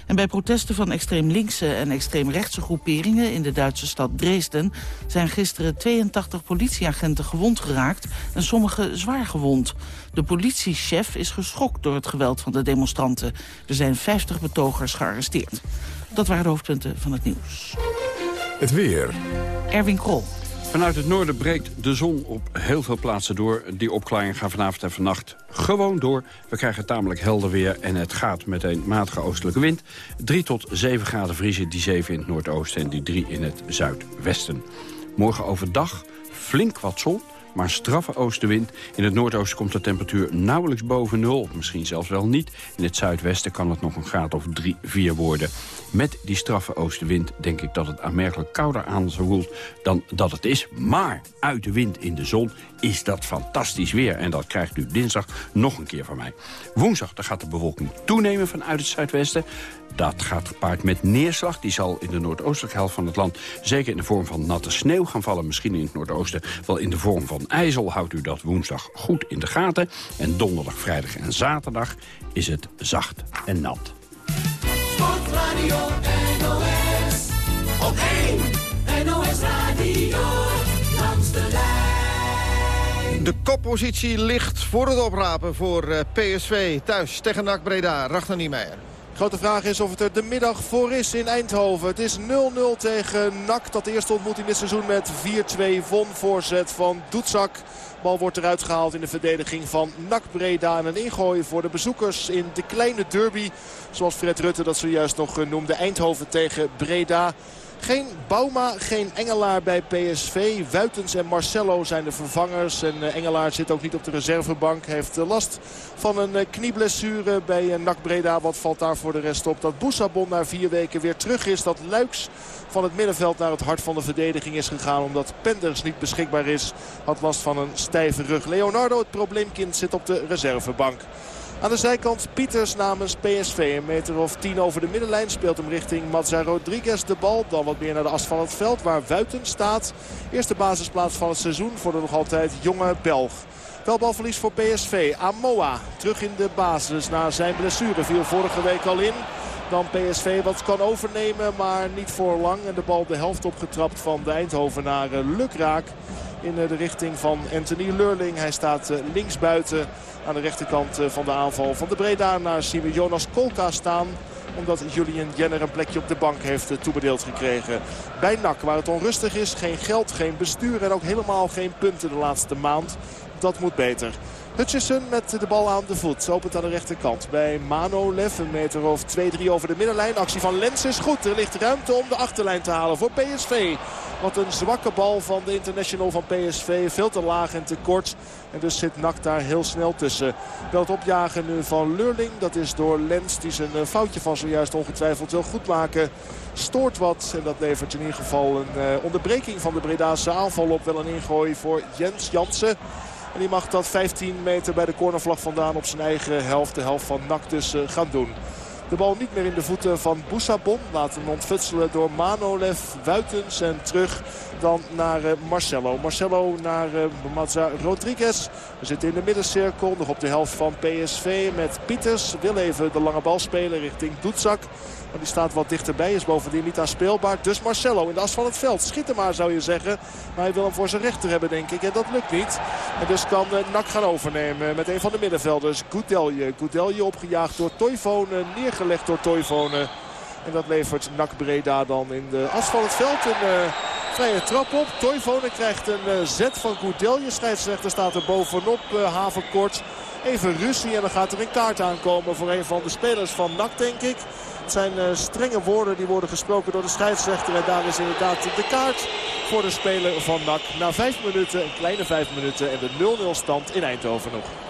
En bij protesten van extreem linkse en extreem rechtse groeperingen in de Duitse stad Dresden zijn gisteren 82 politieagenten gewond geraakt en sommige zwaar gewond. De politiechef is geschokt door het geweld van de demonstranten. Er zijn 50 betogers gearresteerd. Dat waren de hoofdpunten van het nieuws. Het weer. Erwin Krol. Vanuit het noorden breekt de zon op heel veel plaatsen door. Die opklaringen gaan vanavond en vannacht gewoon door. We krijgen tamelijk helder weer en het gaat met een matige oostelijke wind. 3 tot 7 graden vriezen, die 7 in het noordoosten en die 3 in het zuidwesten. Morgen overdag flink wat zon maar straffe oostenwind. In het noordoosten komt de temperatuur nauwelijks boven nul, misschien zelfs wel niet. In het zuidwesten kan het nog een graad of 3, 4 worden. Met die straffe oostenwind denk ik dat het aanmerkelijk kouder aan woelt dan dat het is. Maar uit de wind in de zon is dat fantastisch weer. En dat krijgt u dinsdag nog een keer van mij. Woensdag gaat de bewolking toenemen vanuit het zuidwesten. Dat gaat gepaard met neerslag. Die zal in de noordoostelijke helft van het land zeker in de vorm van natte sneeuw gaan vallen. Misschien in het noordoosten wel in de vorm van ijzel. Houdt u dat woensdag goed in de gaten. En donderdag, vrijdag en zaterdag is het zacht en nat. Op 1 NOS Radio. Langs de lijn. De koppositie ligt voor het oprapen voor eh, PSV thuis tegen NAC Breda. Ragnar Niemeyer. Grote vraag is of het er de middag voor is in Eindhoven. Het is 0-0 tegen NAC. Dat eerste ontmoeting dit seizoen met 4-2 won. Voorzet van Doetzak. Bal wordt eruit gehaald in de verdediging van NAC Breda. En een ingooi voor de bezoekers in de kleine derby. Zoals Fred Rutte dat zojuist nog noemde. Eindhoven tegen Breda. Geen Bauma, geen Engelaar bij PSV. Wuitens en Marcelo zijn de vervangers. En eh, Engelaar zit ook niet op de reservebank. Heeft eh, last van een eh, knieblessure bij NAC Breda. Wat valt daar voor de rest op? Dat Boussabon na vier weken weer terug is. Dat Luiks van het middenveld naar het hart van de verdediging is gegaan. Omdat Penders niet beschikbaar is. Had last van een stijve rug. Leonardo, het probleemkind, zit op de reservebank. Aan de zijkant Pieters namens PSV. Een meter of tien over de middenlijn speelt hem richting Mazza Rodriguez de bal. Dan wat meer naar de as van het veld waar Wuiten staat. Eerste basisplaats van het seizoen voor de nog altijd jonge Belg. Wel balverlies voor PSV. Amoa terug in de basis na zijn blessure. Viel vorige week al in. Dan PSV wat kan overnemen, maar niet voor lang. En de bal de helft opgetrapt van de Eindhovenaar Lukraak. In de richting van Anthony Lurling. Hij staat eh, linksbuiten aan de rechterkant eh, van de aanval van de Breda naar Simon Jonas Kolka staan. Omdat Julian Jenner een plekje op de bank heeft toebedeeld gekregen. Bij NAC waar het onrustig is. Geen geld, geen bestuur en ook helemaal geen punten de laatste maand. Dat moet beter. Hutchison met de bal aan de voet. Opent aan de rechterkant bij Manolev. Een meter of 2-3 over de middenlijn. Actie van Lens is goed. Er ligt ruimte om de achterlijn te halen voor PSV. Wat een zwakke bal van de international van PSV. Veel te laag en te kort. En dus zit Nak daar heel snel tussen. Wel het opjagen nu van Lurling. Dat is door Lens die zijn foutje van zojuist ongetwijfeld wil goedmaken. Stoort wat. En dat levert in ieder geval een uh, onderbreking van de Bredaanse aanval op. Wel een ingooi voor Jens Jansen. En die mag dat 15 meter bij de cornervlag vandaan op zijn eigen helft. De helft van Nak dus uh, gaan doen. De bal niet meer in de voeten van Boussabon. Laten hem ontfutselen door Manolev, Wuitens en terug dan naar uh, Marcelo. Marcelo naar uh, Mazza Rodriguez. We zitten in de middencirkel, nog op de helft van PSV met Pieters. Wil even de lange bal spelen richting Doetzak. Maar die staat wat dichterbij, is bovendien niet aanspeelbaar. Dus Marcelo in de as van het veld. Schiet hem maar zou je zeggen. Maar hij wil hem voor zijn rechter hebben denk ik. En dat lukt niet. En dus kan uh, Nak gaan overnemen met een van de middenvelders. Goudelje. Goudelje opgejaagd door Toivonen. Neergelegd door Toivonen. En dat levert Nak Breda dan in de as van het veld. Vrije trap op. Toivonen krijgt een uh, zet van Goudelje. Scheidsrechter staat er bovenop. Uh, Havenkort. Even ruzie en dan gaat er een kaart aankomen voor een van de spelers van NAC denk ik. Het zijn uh, strenge woorden die worden gesproken door de scheidsrechter. En daar is inderdaad de kaart voor de speler van NAC. Na vijf minuten, een kleine vijf minuten en de 0-0 stand in Eindhoven nog.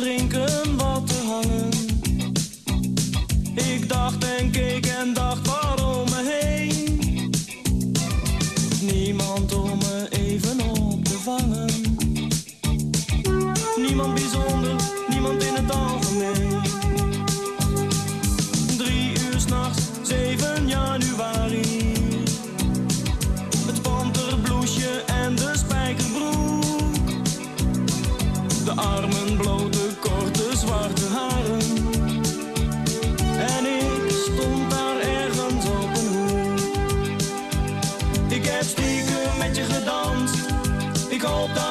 Drinken, wat te hangen. Ik dacht en keek en dacht waarom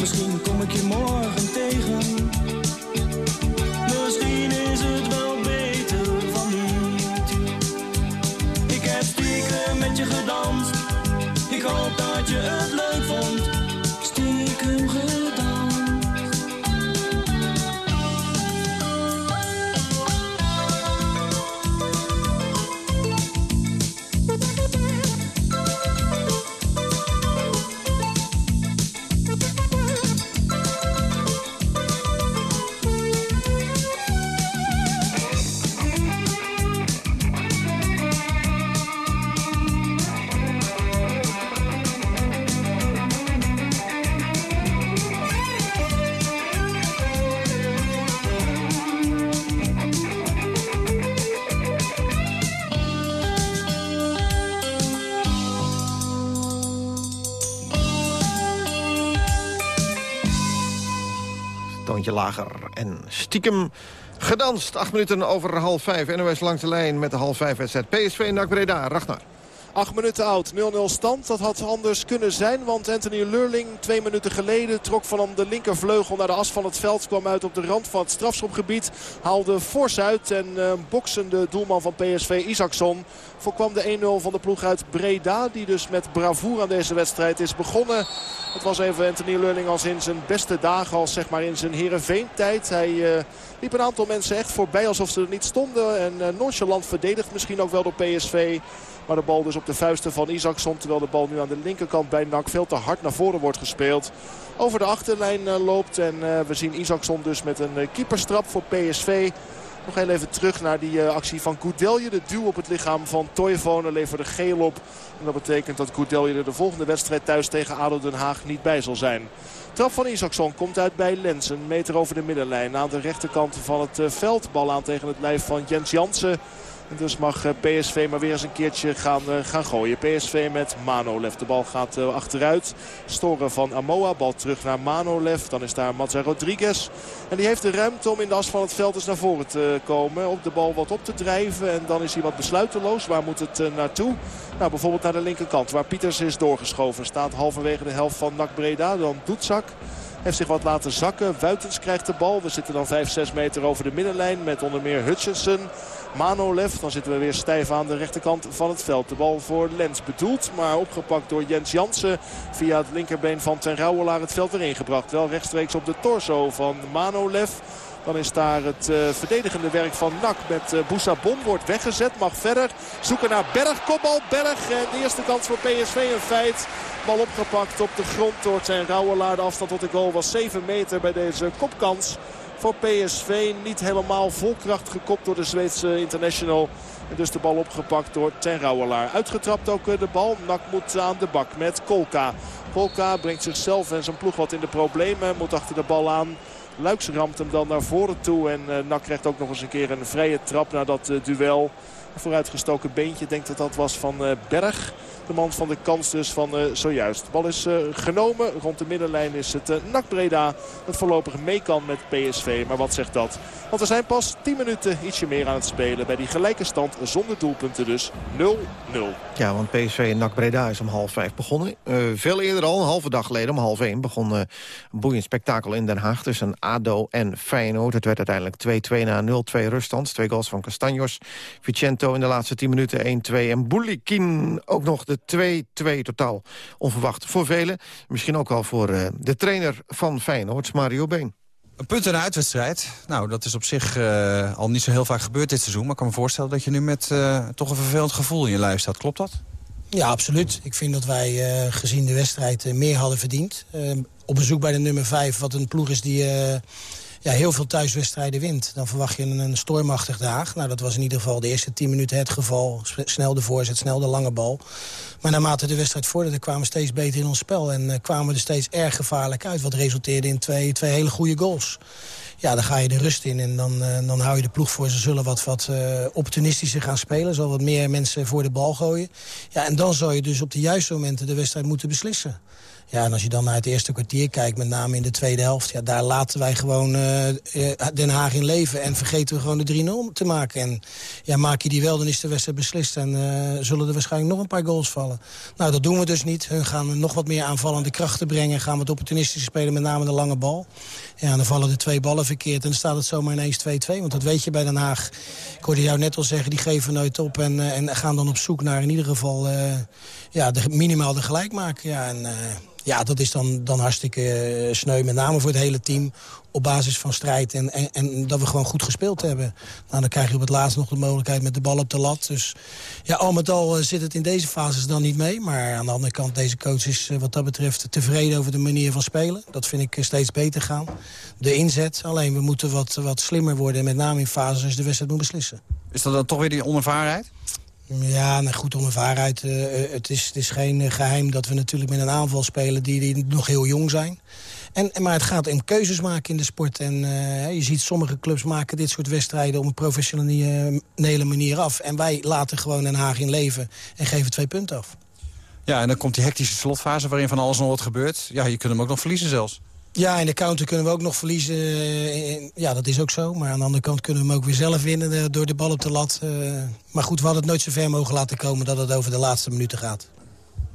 Misschien kom ik je morgen tegen. Misschien is het wel beter van niet. Ik heb stiekem met je gedanst. Ik hoop dat je het leuk vond. Stiekem gedanst, acht minuten over half vijf. NOS langs de lijn met de half vijf wedstrijd. PSV NAC Breda, Ragnar. 8 minuten oud, 0-0 stand. Dat had anders kunnen zijn, want Anthony Lurling twee minuten geleden trok van de linkervleugel naar de as van het veld. Kwam uit op de rand van het strafschopgebied, haalde fors uit en uh, boksende doelman van PSV Isaacson voorkwam de 1-0 van de ploeg uit Breda. Die dus met bravoure aan deze wedstrijd is begonnen. Het was even Anthony Lurling als in zijn beste dagen, als zeg maar in zijn Heerenveen-tijd. Hij uh, liep een aantal mensen echt voorbij alsof ze er niet stonden. En uh, nonchalant verdedigd misschien ook wel door PSV. Maar de bal dus op de vuisten van Isaacson. Terwijl de bal nu aan de linkerkant bij NAC veel te hard naar voren wordt gespeeld. Over de achterlijn uh, loopt. En uh, we zien Isaacson dus met een uh, keeperstrap voor PSV. Nog heel even terug naar die actie van Goudelje. De duw op het lichaam van Toivonen leverde geel op. En dat betekent dat Goudelje er de volgende wedstrijd thuis tegen ADO Den Haag niet bij zal zijn. Trap van Isaacson komt uit bij Lens. Een meter over de middenlijn aan de rechterkant van het veld. Bal aan tegen het lijf van Jens Jansen. En dus mag PSV maar weer eens een keertje gaan, uh, gaan gooien. PSV met Manolev. De bal gaat uh, achteruit. Storen van Amoa. Bal terug naar Manolev. Dan is daar Mazza Rodriguez. En die heeft de ruimte om in de as van het veld eens naar voren te komen. Op de bal wat op te drijven. En dan is hij wat besluiteloos. Waar moet het naartoe? Nou, bijvoorbeeld naar de linkerkant. Waar Pieters is doorgeschoven. Staat halverwege de helft van NAC Breda. Dan Doetzak. Heeft zich wat laten zakken. Wuitens krijgt de bal. We zitten dan 5, 6 meter over de middenlijn. Met onder meer Hutchinson. Manolev. Dan zitten we weer stijf aan de rechterkant van het veld. De bal voor Lens bedoeld, maar opgepakt door Jens Jansen. Via het linkerbeen van Ten Rouwelaar het veld erin gebracht. Wel rechtstreeks op de torso van Manolev. Dan is daar het uh, verdedigende werk van Nak met uh, Boussabon. Wordt weggezet, mag verder. Zoeken naar Berg, kopbal, Berg. De eerste kans voor PSV een feit. Bal opgepakt op de grond door Ten Rouwelaar. De afstand tot de goal was 7 meter bij deze kopkans voor PSV. Niet helemaal vol kracht gekopt door de Zweedse international. En dus de bal opgepakt door Ten Rouwelaar. Uitgetrapt ook de bal. Nak moet aan de bak met Kolka. Kolka brengt zichzelf en zijn ploeg wat in de problemen. Moet achter de bal aan. Luiks ramt hem dan naar voren toe. En uh, Nak krijgt ook nog eens een keer een vrije trap na dat uh, duel. Een vooruitgestoken beentje. Denkt dat dat was van Berg. De man van de kans dus van uh, zojuist. De bal is uh, genomen. Rond de middenlijn is het uh, NAC Breda. Dat voorlopig mee kan met PSV. Maar wat zegt dat? Want we zijn pas 10 minuten ietsje meer aan het spelen. Bij die gelijke stand zonder doelpunten dus 0-0. Ja, want PSV en NAC Breda is om half vijf begonnen. veel eerder al, een halve dag geleden, om half één... begon een boeiend spektakel in Den Haag tussen ADO en Feyenoord. Het werd uiteindelijk 2-2 na 0-2 ruststand. Twee goals van Castanjos. Vicento in de laatste 10 minuten 1-2. En Boulikin ook nog 2-2 totaal onverwacht voor velen. Misschien ook wel voor uh, de trainer van Feyenoord, Mario Been. Een punt en een uitwedstrijd. Nou, dat is op zich uh, al niet zo heel vaak gebeurd dit seizoen. Maar ik kan me voorstellen dat je nu met uh, toch een vervelend gevoel in je lijf staat. Klopt dat? Ja, absoluut. Ik vind dat wij gezien de wedstrijd meer hadden verdiend. op bezoek bij de nummer 5, wat een ploeg is die ja, heel veel thuiswedstrijden wint. Dan verwacht je een, een stormachtig dag. Nou, dat was in ieder geval de eerste tien minuten het geval. Snel de voorzet, snel de lange bal. Maar naarmate de wedstrijd vorderde kwamen we steeds beter in ons spel. En uh, kwamen er steeds erg gevaarlijk uit. Wat resulteerde in twee, twee hele goede goals. Ja, dan ga je de rust in en dan, uh, dan hou je de ploeg voor. Ze zullen wat, wat uh, opportunistischer gaan spelen. Zal wat meer mensen voor de bal gooien. Ja, en dan zou je dus op de juiste momenten de wedstrijd moeten beslissen. Ja, en als je dan naar het eerste kwartier kijkt, met name in de tweede helft... Ja, daar laten wij gewoon uh, Den Haag in leven en vergeten we gewoon de 3-0 te maken. En ja, maak je die wel, dan is de wedstrijd beslist en uh, zullen er waarschijnlijk nog een paar goals vallen. Nou, dat doen we dus niet. Hun gaan nog wat meer aanvallende krachten brengen. Gaan wat opportunistisch spelen, met name de lange bal. Ja, dan vallen de twee ballen verkeerd en dan staat het zomaar ineens 2-2. Want dat weet je bij Den Haag. Ik hoorde jou net al zeggen, die geven nooit op... en, uh, en gaan dan op zoek naar in ieder geval ja, de, minimaal de gelijkmaak. Ja, en ja, dat is dan, dan hartstikke sneu. Met name voor het hele team. Op basis van strijd en, en, en, dat we gewoon goed gespeeld hebben. Nou, dan krijg je op het laatst nog de mogelijkheid met de bal op de lat. Dus ja, al met al uh, zit het in deze fases dan niet mee. Maar aan de andere kant, deze coach is uh, wat dat betreft tevreden over de manier van spelen. Dat vind ik uh, steeds beter gaan. De inzet, alleen we moeten wat, wat slimmer worden. Met name in fases als de wedstrijd moet beslissen. Is dat dan toch weer die onervarenheid? Ja, nou goed, onervarenheid. Uh, het, is, het is geen geheim dat we natuurlijk met een aanval spelen die, die nog heel jong zijn. En, maar het gaat om keuzes maken in de sport. En uh, je ziet sommige clubs maken dit soort wedstrijden op een professionele manier af. En wij laten gewoon Den Haag in leven en geven twee punten af. Ja, en dan komt die hectische slotfase waarin van alles nog wat gebeurt. Ja, je kunt hem ook nog verliezen zelfs. Ja, in de counter kunnen we ook nog verliezen. Eh, Ja, dat is ook zo. Maar aan de andere kant kunnen we hem ook weer zelf winnen eh, door de bal op de lat. Eh, Maar goed, we hadden het nooit zo ver mogen laten komen dat het over de laatste minuten gaat.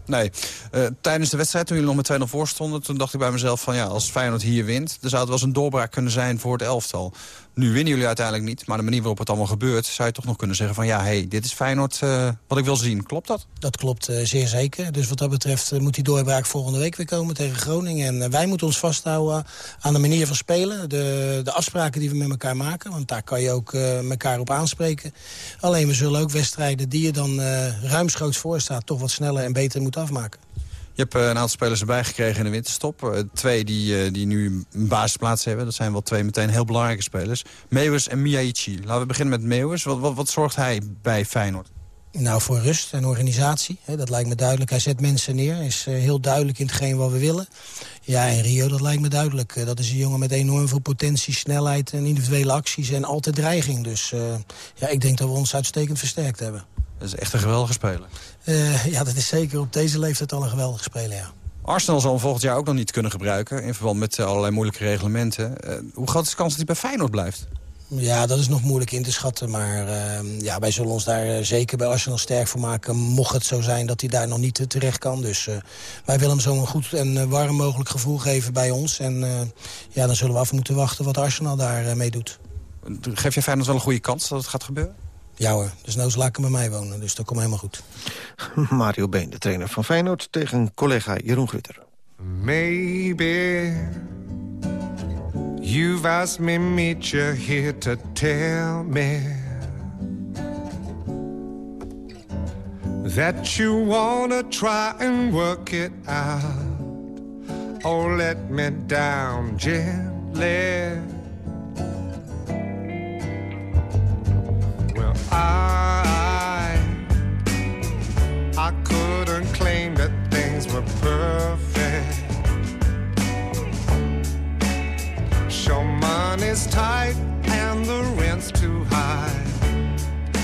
Nee. Eh, tijdens de wedstrijd, toen jullie nog met 2-0 voor stonden... toen dacht ik bij mezelf van ja, als Feyenoord hier wint... dan zou het wel eens een doorbraak kunnen zijn voor het elftal. Nu winnen jullie uiteindelijk niet, maar de manier waarop het allemaal gebeurt... zou je toch nog kunnen zeggen van ja, hey, dit is Feyenoord eh, wat ik wil zien. Klopt dat? Dat klopt eh, zeer zeker. Dus wat dat betreft eh, moet die doorbraak volgende week weer komen tegen Groningen. En wij moeten ons vasthouden aan de manier van spelen. De, de afspraken die we met elkaar maken. Want daar kan je ook elkaar op aanspreken. Alleen we zullen ook wedstrijden die je dan ruimschoots voor staat... toch wat sneller en beter moeten afmaken. Je hebt eh, een aantal spelers erbij gekregen in de winterstop. Eh, twee die, eh, die nu een basisplaats hebben. Dat zijn wel twee meteen heel belangrijke spelers. Meeuwis en Miyaichi. Laten we beginnen met Meeuwis. Wat, wat, wat zorgt hij bij Feyenoord? Nou, voor rust en organisatie, hè, dat lijkt me duidelijk. Hij zet mensen neer, is heel duidelijk in hetgeen wat we willen. Ja, en Rio, dat lijkt me duidelijk. Dat is een jongen met enorm veel potentie, snelheid en individuele acties en altijd dreiging. Dus ja, ik denk dat we ons uitstekend versterkt hebben. Dat is echt een geweldige speler. Eh, ja, dat is zeker op deze leeftijd al een geweldige speler, ja. Arsenal zal hem volgend jaar ook nog niet kunnen gebruiken... in verband met eh, allerlei moeilijke reglementen. Eh, hoe groot is de kans dat hij bij Feyenoord blijft? Ja, dat is nog moeilijk in te schatten. Maar eh, ja, wij zullen ons daar zeker bij Arsenal sterk voor maken... mocht het zo zijn dat hij daar nog niet terecht kan. Dus wij willen hem zo'n goed en warm mogelijk gevoel geven bij ons. En ja, dan zullen we af moeten wachten wat Arsenal daar eh, mee doet. Geef je Feyenoord wel een goede kans dat het gaat gebeuren? Ja hoor, dus nou laat ik bij mij wonen. Dus dat komt helemaal goed. Mario Been, de trainer van Feyenoord... tegen collega Jeroen Grutter. Maybe you've asked me meet you here to tell me that you wanna try and work it out. Oh, let me down gently. I I couldn't claim that things were perfect. Sure, money's tight and the rent's too high.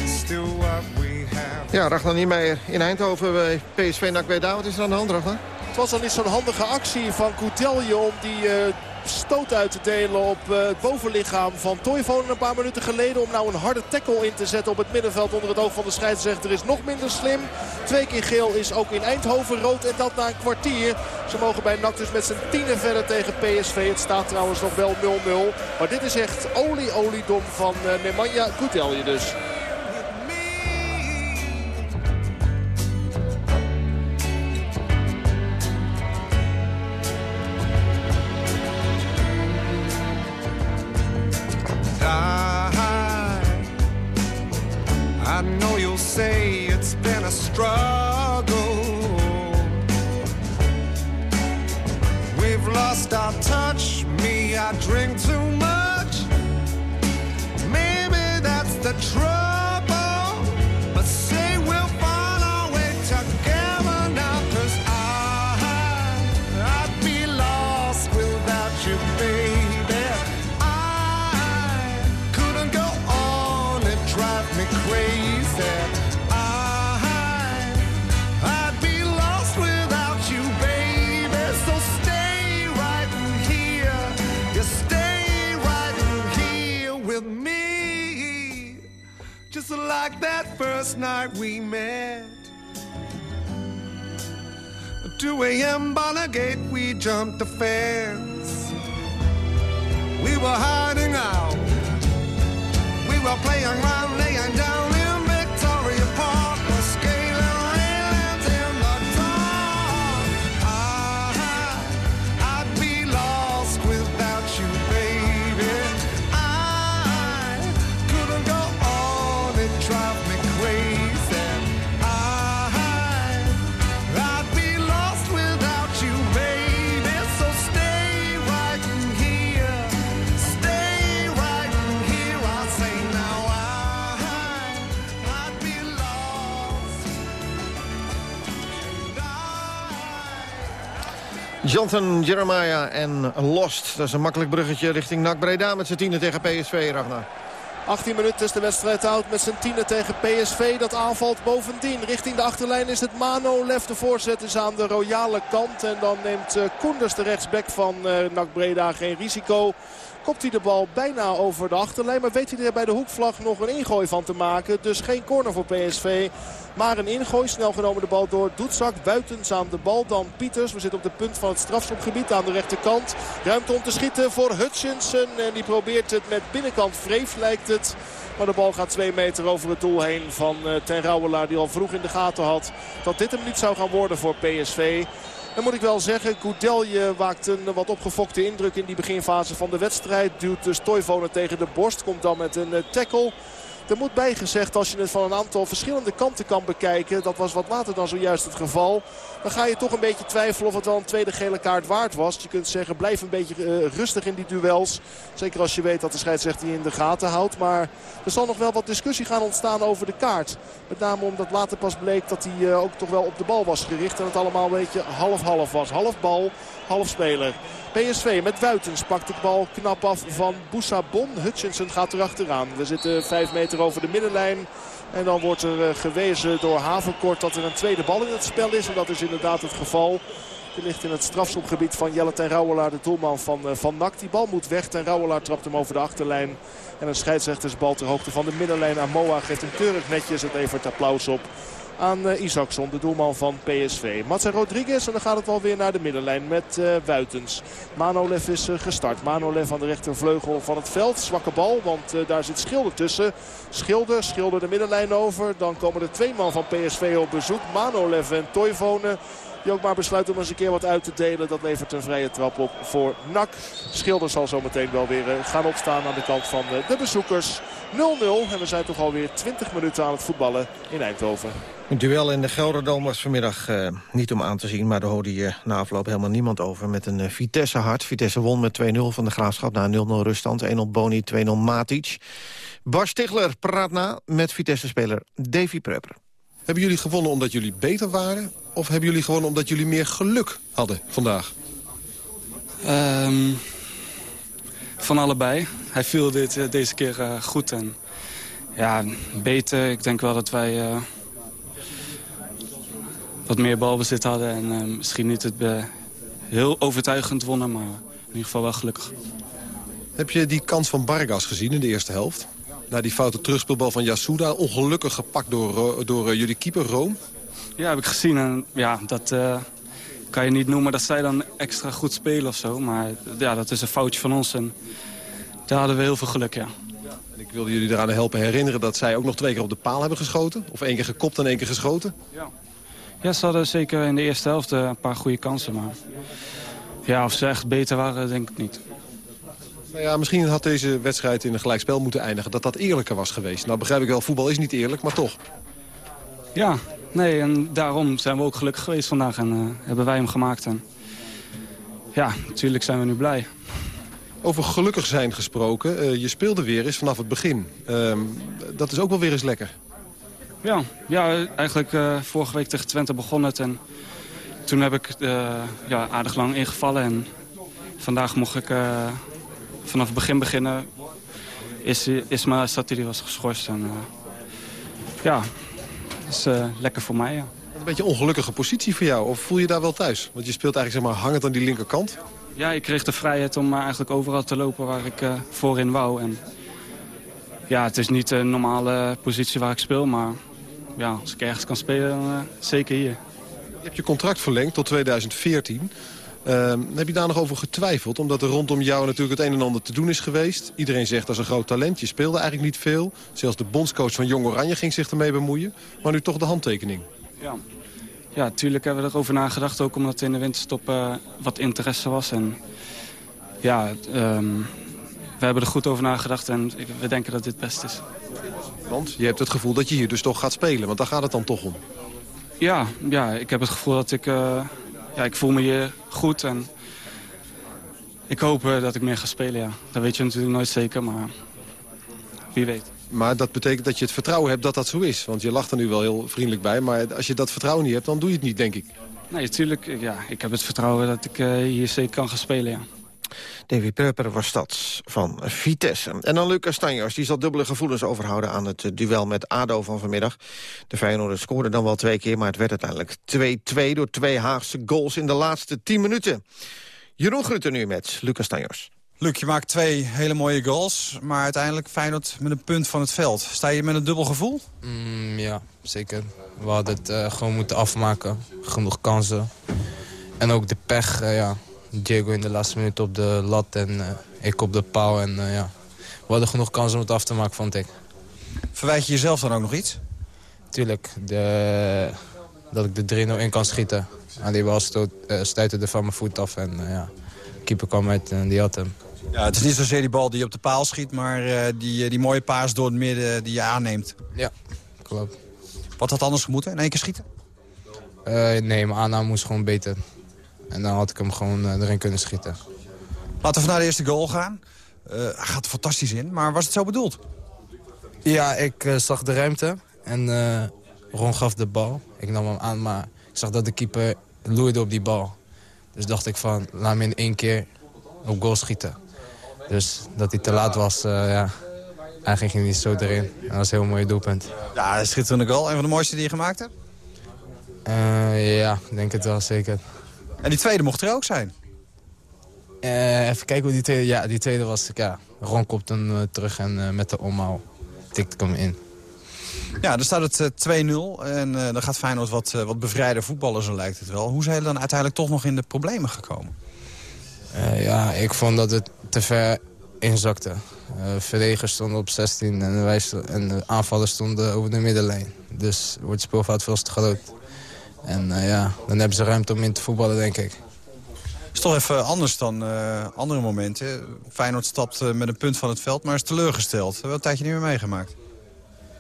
Still what we have. Ja, Ragnar Niemeyer in Eindhoven bij PSV NAC Breda. Wat is er aan de hand, Ragnar? Het was dan niet zo'n handige actie van Coutelje om die eh, stoot uit te delen op eh, het bovenlichaam van Toivonen een paar minuten geleden. Om nou een harde tackle in te zetten op het middenveld onder het oog van de scheidsrechter is nog minder slim. Twee keer geel is ook in Eindhoven rood en dat na een kwartier. Ze mogen bij NAC dus met z'n tienen verder tegen PSV. Het staat trouwens nog wel 0-0. Maar dit is echt olie-oliedom van uh, Nemanja Coutelje dus. 2 a.m. Gate, we jumped the fence. We were hiding out. We were playing around, Jonathan Jeremiah en Lost. Dat is een makkelijk bruggetje richting NAC Breda met z'n tienen tegen PSV, Ragnar. 18 minuten is de wedstrijd oud met zijn tienen tegen PSV. Dat aanvalt bovendien. Richting de achterlijn is het Mano. Lef de voorzet is aan de royale kant. En dan neemt eh, Koenders de rechtsback van uh, NAC Breda geen risico. Kopt hij de bal bijna over de achterlijn. Maar weet hij er bij de hoekvlag nog een ingooi van te maken. Dus geen corner voor PSV. Maar een ingooi. Snel genomen de bal door Doetzak. Buitens aan de bal. Dan Pieters. We zitten op de punt van het strafschopgebied aan de rechterkant. Ruimte om te schieten voor Hutchinson. En die probeert het met binnenkant vreef lijkt het. Maar de bal gaat twee meter over het doel heen van uh, Ten Rouwelaar. Die al vroeg in de gaten had dat dit hem niet zou gaan worden voor PSV. Dan moet ik wel zeggen, Goudelje waakt een wat opgefokte indruk in die beginfase van de wedstrijd. Duwt dus Toivonen tegen de borst. Komt dan met een tackle. Er moet bijgezegd als je het van een aantal verschillende kanten kan bekijken. Dat was wat later dan zojuist het geval. Dan ga je toch een beetje twijfelen of het wel een tweede gele kaart waard was. Je kunt zeggen blijf een beetje uh, rustig in die duels. Zeker als je weet dat de scheidsrechter die in de gaten houdt. Maar er zal nog wel wat discussie gaan ontstaan over de kaart. Met name omdat later pas bleek dat hij uh, ook toch wel op de bal was gericht. En het allemaal een beetje half-half was. Half bal, half speler. PSV met Wuitens pakt de bal knap af van Boussabon. Hutchinson gaat erachteraan. We zitten 5 meter over de middenlijn. En dan wordt er gewezen door Havenkort dat er een tweede bal in het spel is. En dat is inderdaad het geval. Die ligt in het strafschopgebied van Jelle ten Rouwelaar, de doelman van, van NAC. Die bal moet weg. Ten Rouwelaar trapt hem over de achterlijn. En een scheidsrechtersbal ter hoogte van de middenlijn. Amoa geeft hem keurig netjes het levert applaus op aan uh, Isaacson, de doelman van PSV. Matze Rodriguez en dan gaat het alweer naar de middenlijn met uh, Wuitens. Manolev is uh, gestart. Manolev aan de rechtervleugel van het veld. Zwakke bal, want daar zit Schilder tussen. Schilder, Schilder de middenlijn over. Dan komen er twee man van PSV op bezoek. Manolev en Toivonen. Die ook maar besluit om eens een keer wat uit te delen. Dat levert een vrije trap op voor NAC. Schilder zal zo meteen wel weer gaan opstaan aan de kant van de bezoekers. 0-0 en we zijn toch alweer 20 minuten aan het voetballen in Eindhoven. Een duel in de Gelderdoom was vanmiddag uh, niet om aan te zien... maar daar hoorde je na afloop helemaal niemand over. Met een uh, Vitesse won met 2-0 van de Graafschap na 0-0 ruststand. 1-0 Boni, 2-0 Matic. Bas Stigler praat na met Vitesse-speler Davy Prepper. Hebben jullie gewonnen omdat jullie beter waren? Of hebben jullie gewonnen omdat jullie meer geluk hadden vandaag? Um, van allebei. Hij viel dit, uh, deze keer uh, goed. En ja, beter. Ik denk wel dat wij uh, wat meer balbezit hadden. En misschien niet het heel overtuigend wonnen, maar in ieder geval wel gelukkig. Heb je die kans van Bargas gezien in de eerste helft? Na die foute terugspeelbal van Yasuda. Ongelukkig gepakt door, door jullie keeper, Room. Ja, heb ik gezien. En ja, dat uh, kan je niet noemen dat zij dan extra goed spelen of zo. Maar ja, dat is een foutje van ons. En daar hadden we heel veel geluk, ja. En ik wilde jullie eraan helpen herinneren dat zij ook nog twee keer op de paal hebben geschoten. Of één keer gekopt en één keer geschoten. Ja, ja ze hadden zeker in de eerste helft een paar goede kansen. Maar ja, of ze echt beter waren, denk ik niet. Nou ja, misschien had deze wedstrijd in een gelijkspel moeten eindigen. Dat dat eerlijker was geweest. Nou begrijp ik wel, voetbal is niet eerlijk, maar toch. Ja, nee, en daarom zijn we ook gelukkig geweest vandaag. En uh, hebben wij hem gemaakt. En ja, natuurlijk zijn we nu blij. Over gelukkig zijn gesproken. Uh, je speelde weer eens vanaf het begin. Uh, dat is ook wel weer eens lekker. Ja, ja eigenlijk uh, vorige week tegen Twente begon het. En toen heb ik ja, aardig lang ingevallen. En vandaag mocht ik vanaf het begin beginnen. Is, Isma Satiri was geschorst. En, ja, dat is uh, lekker voor mij, ja. Een beetje een ongelukkige positie voor jou, of voel je daar wel thuis? Want je speelt eigenlijk zeg maar, hangend aan die linkerkant. Ja, ik kreeg de vrijheid om eigenlijk overal te lopen waar ik voorin wou. En, ja, het is niet een normale positie waar ik speel, maar ja, als ik ergens kan spelen, dan zeker hier. Je hebt je contract verlengd tot 2014. Uh, heb je daar nog over getwijfeld? Omdat er rondom jou natuurlijk het een en ander te doen is geweest. Iedereen zegt dat is een groot talent. Je speelde eigenlijk niet veel. Zelfs de bondscoach van Jong Oranje ging zich ermee bemoeien. Maar nu toch de handtekening. Ja, ja natuurlijk hebben we erover nagedacht. Ook omdat er in de winterstop uh, wat interesse was. En ja, um, we hebben er goed over nagedacht. En we denken dat dit best is. Want je hebt het gevoel dat je hier dus toch gaat spelen. Want daar gaat het dan toch om. Ja, ja ik heb het gevoel dat ik... Uh, ja, ik voel me hier goed en ik hoop uh, dat ik meer ga spelen, ja. Dat weet je natuurlijk nooit zeker, maar wie weet. Maar dat betekent dat je het vertrouwen hebt dat dat zo is. Want je lacht er nu wel heel vriendelijk bij, maar als je dat vertrouwen niet hebt, dan doe je het niet, denk ik. Nee, natuurlijk. Ja, ik heb het vertrouwen dat ik uh, hier zeker kan gaan spelen, ja. Davy Prepper was dat van Vitesse. En dan Lucas Stanjers, die zal dubbele gevoelens overhouden... aan het duel met ADO van vanmiddag. De Feyenoorders scoorden dan wel twee keer... maar het werd uiteindelijk 2-2 door twee Haagse goals in de laatste 10 minuten. Jeroen Grutter nu met Lucas Stanjers. Luc, je maakt twee hele mooie goals, maar uiteindelijk Feyenoord met een punt van het veld. Sta je met een dubbel gevoel? Mm, ja, zeker. We hadden het eh, gewoon moeten afmaken. Genoeg kansen. En ook de pech, eh, ja. Diego in de laatste minuut op de lat en eh, ik op de paal. En ja, we hadden genoeg kansen om het af te maken, vond ik. Verwijt je jezelf dan ook nog iets? Tuurlijk, de, dat ik de 3-0 in kan schieten. En die bal stoot, stuitte er van mijn voet af en ja, de keeper kwam uit en die had hem. Ja, het is niet zozeer die bal die je op de paal schiet... maar uh, die, die mooie paas door het midden die je aanneemt. Ja, klopt. Wat had anders moeten? In één keer schieten? Uh, nee, mijn aanname moest gewoon beter. En dan had ik hem gewoon uh, erin kunnen schieten. Laten we naar de eerste goal gaan. hij gaat er fantastisch in, maar was het zo bedoeld? Ja, ik zag de ruimte en Ron gaf de bal. Ik nam hem aan, maar ik zag dat de keeper loeide op die bal. Dus dacht ik van, laat me in één keer op goal schieten. Dus dat hij te laat was, uh, ja, eigenlijk ging hij zo erin. Dat was een heel mooi doelpunt. Ja, schitterende goal. Een van de mooiste die je gemaakt hebt? Uh, ja, ik denk het wel, zeker. En die tweede mocht er ook zijn? Uh, even kijken hoe die tweede... Ja, die tweede was... Ja, Ron kopt hem terug en met de omhaal tikte ik hem in. Ja, dan staat het 2-0 en dan gaat Feyenoord wat, wat bevrijder voetballen, zo lijkt het wel. Hoe zijn jullie dan uiteindelijk toch nog in de problemen gekomen? Ja, ik vond dat het te ver inzakte. Verdedigers stonden op 16 en, wij en de aanvallers stonden over de middenlijn. Dus wordt het speelveld veel te groot. En uh, ja, dan hebben ze ruimte om in te voetballen, denk ik. is toch even anders dan andere momenten. Feyenoord stapt met een punt van het veld, maar is teleurgesteld. Hebben we een tijdje niet meer meegemaakt?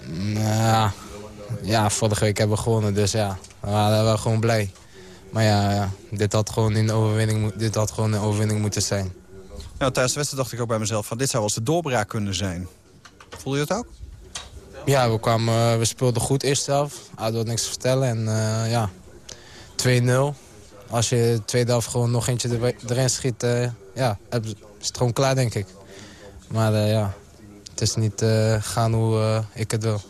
Nou, ja, vorige week hebben we gewonnen, dus ja, we waren wel gewoon blij. Maar ja, ja, dit, had gewoon in overwinning, dit had gewoon een overwinning moeten zijn. Nou, tijdens de wedstrijd dacht ik ook bij mezelf van dit zou wel eens de doorbraak kunnen zijn. Voel je dat ook? Ja, we, kwamen, we speelden goed eerst zelf. Ado had niks te vertellen. En uh, ja, 2-0. Als je de tweede helft gewoon nog eentje erin schiet, uh, ja, is het gewoon klaar, denk ik. Maar ja, het is niet gaan hoe ik het wil.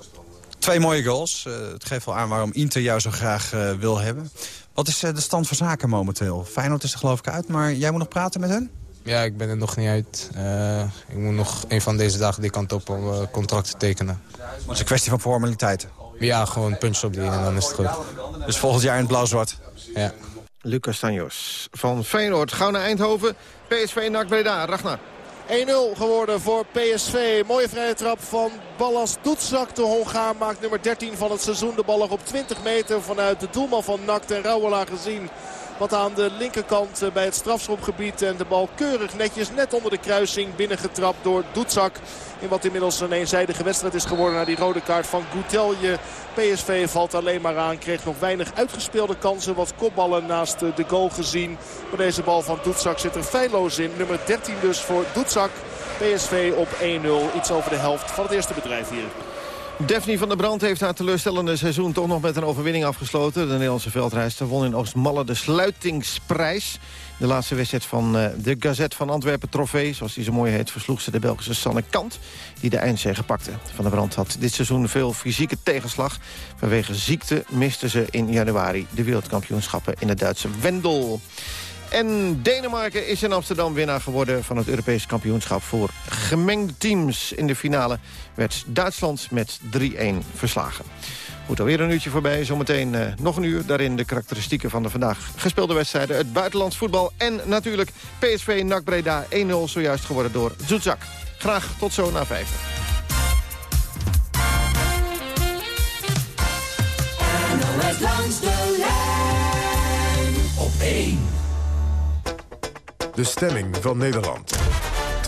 Twee mooie goals. het geeft wel aan waarom Inter jou zo graag wil hebben. Wat is de stand van zaken momenteel? Feyenoord is er geloof ik uit, maar jij moet nog praten met hen? Ja, ik ben er nog niet uit. Uh, ik moet nog een van deze dagen die kant op om uh, contract te tekenen. Maar het is een kwestie van formaliteiten? Ja, gewoon puntjes op die en dan is het goed. Dus volgend jaar in het blauw-zwart? Ja. Lucas Tanjos van Feyenoord. Gauw naar Eindhoven. PSV NAC Breda. Ragnar. 1-0 geworden voor PSV. Mooie vrije trap van Ballas Doetzak. De Hongaar maakt nummer 13 van het seizoen. De bal op 20 meter vanuit de doelman van NAC ten Rauwela gezien. Wat aan de linkerkant bij het strafschopgebied. En de bal keurig netjes net onder de kruising binnengetrapt door Doetzak. In wat inmiddels een eenzijdige wedstrijd is geworden na die rode kaart van Goutelje. PSV valt alleen maar aan. Kreeg nog weinig uitgespeelde kansen. Wat kopballen naast de goal gezien. Maar deze bal van Doetzak zit er feilloos in. Nummer 13 dus voor Doetzak. PSV op 1-0. Iets over de helft van het eerste bedrijf hier. Daphne van der Brand heeft haar teleurstellende seizoen toch nog met een overwinning afgesloten. De Nederlandse veldrijster won in Oostmalle de sluitingsprijs. De laatste wedstrijd van uh, de Gazette van Antwerpen trofee, zoals die zo mooi heet, versloeg ze de Belgische Sanne Kant, die de eindzege pakte. Van der Brand had dit seizoen veel fysieke tegenslag. Vanwege ziekte miste ze in januari de wereldkampioenschappen in het Duitse Wendel. En Denemarken is in Amsterdam winnaar geworden van het Europese kampioenschap voor gemengde teams. In de finale werd Duitsland met 3-1 verslagen. Goed, alweer een uurtje voorbij. Zometeen uh, nog een uur. Daarin de karakteristieken van de vandaag gespeelde wedstrijden. Het buitenlands voetbal en natuurlijk PSV NAC Breda 1-0 zojuist geworden door Zoetzak. Graag tot zo na vijf. NOS langs de lijn op 1. De stemming van Nederland.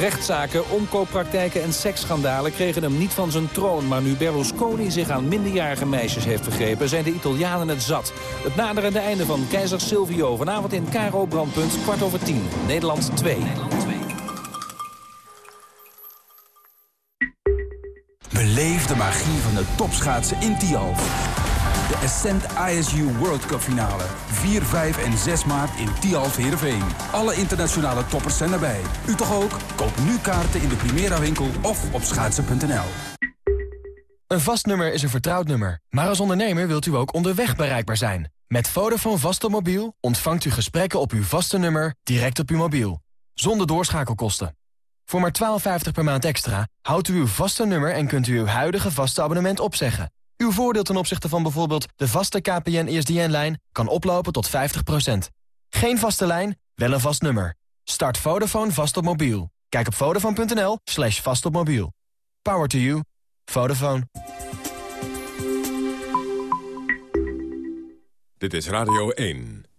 Rechtszaken, omkooppraktijken en seksschandalen kregen hem niet van zijn troon. Maar nu Berlusconi zich aan minderjarige meisjes heeft vergrepen... zijn de Italianen het zat. Het naderende einde van keizer Silvio. Vanavond in Caro Brandpunt, kwart over tien. Nederland 2. Beleef de magie van de topschaatsen in Tialf. De Ascent ISU World Cup finale. 4, 5 en 6 maart in Tialf Heerenveen. Alle internationale toppers zijn erbij. U toch ook? Koop nu kaarten in de Primera winkel of op schaatsen.nl. Een vast nummer is een vertrouwd nummer. Maar als ondernemer wilt u ook onderweg bereikbaar zijn. Met Vodafone Vaste Mobiel ontvangt u gesprekken op uw vaste nummer direct op uw mobiel. Zonder doorschakelkosten. Voor maar 12,50 per maand extra houdt u uw vaste nummer en kunt u uw huidige vaste abonnement opzeggen. Uw voordeel ten opzichte van bijvoorbeeld de vaste KPN-ESDN-lijn kan oplopen tot 50%. Geen vaste lijn, wel een vast nummer. Start Vodafone vast op mobiel. Kijk op vodafone.nl slash vast op mobiel. Power to you. Vodafone. Dit is Radio 1.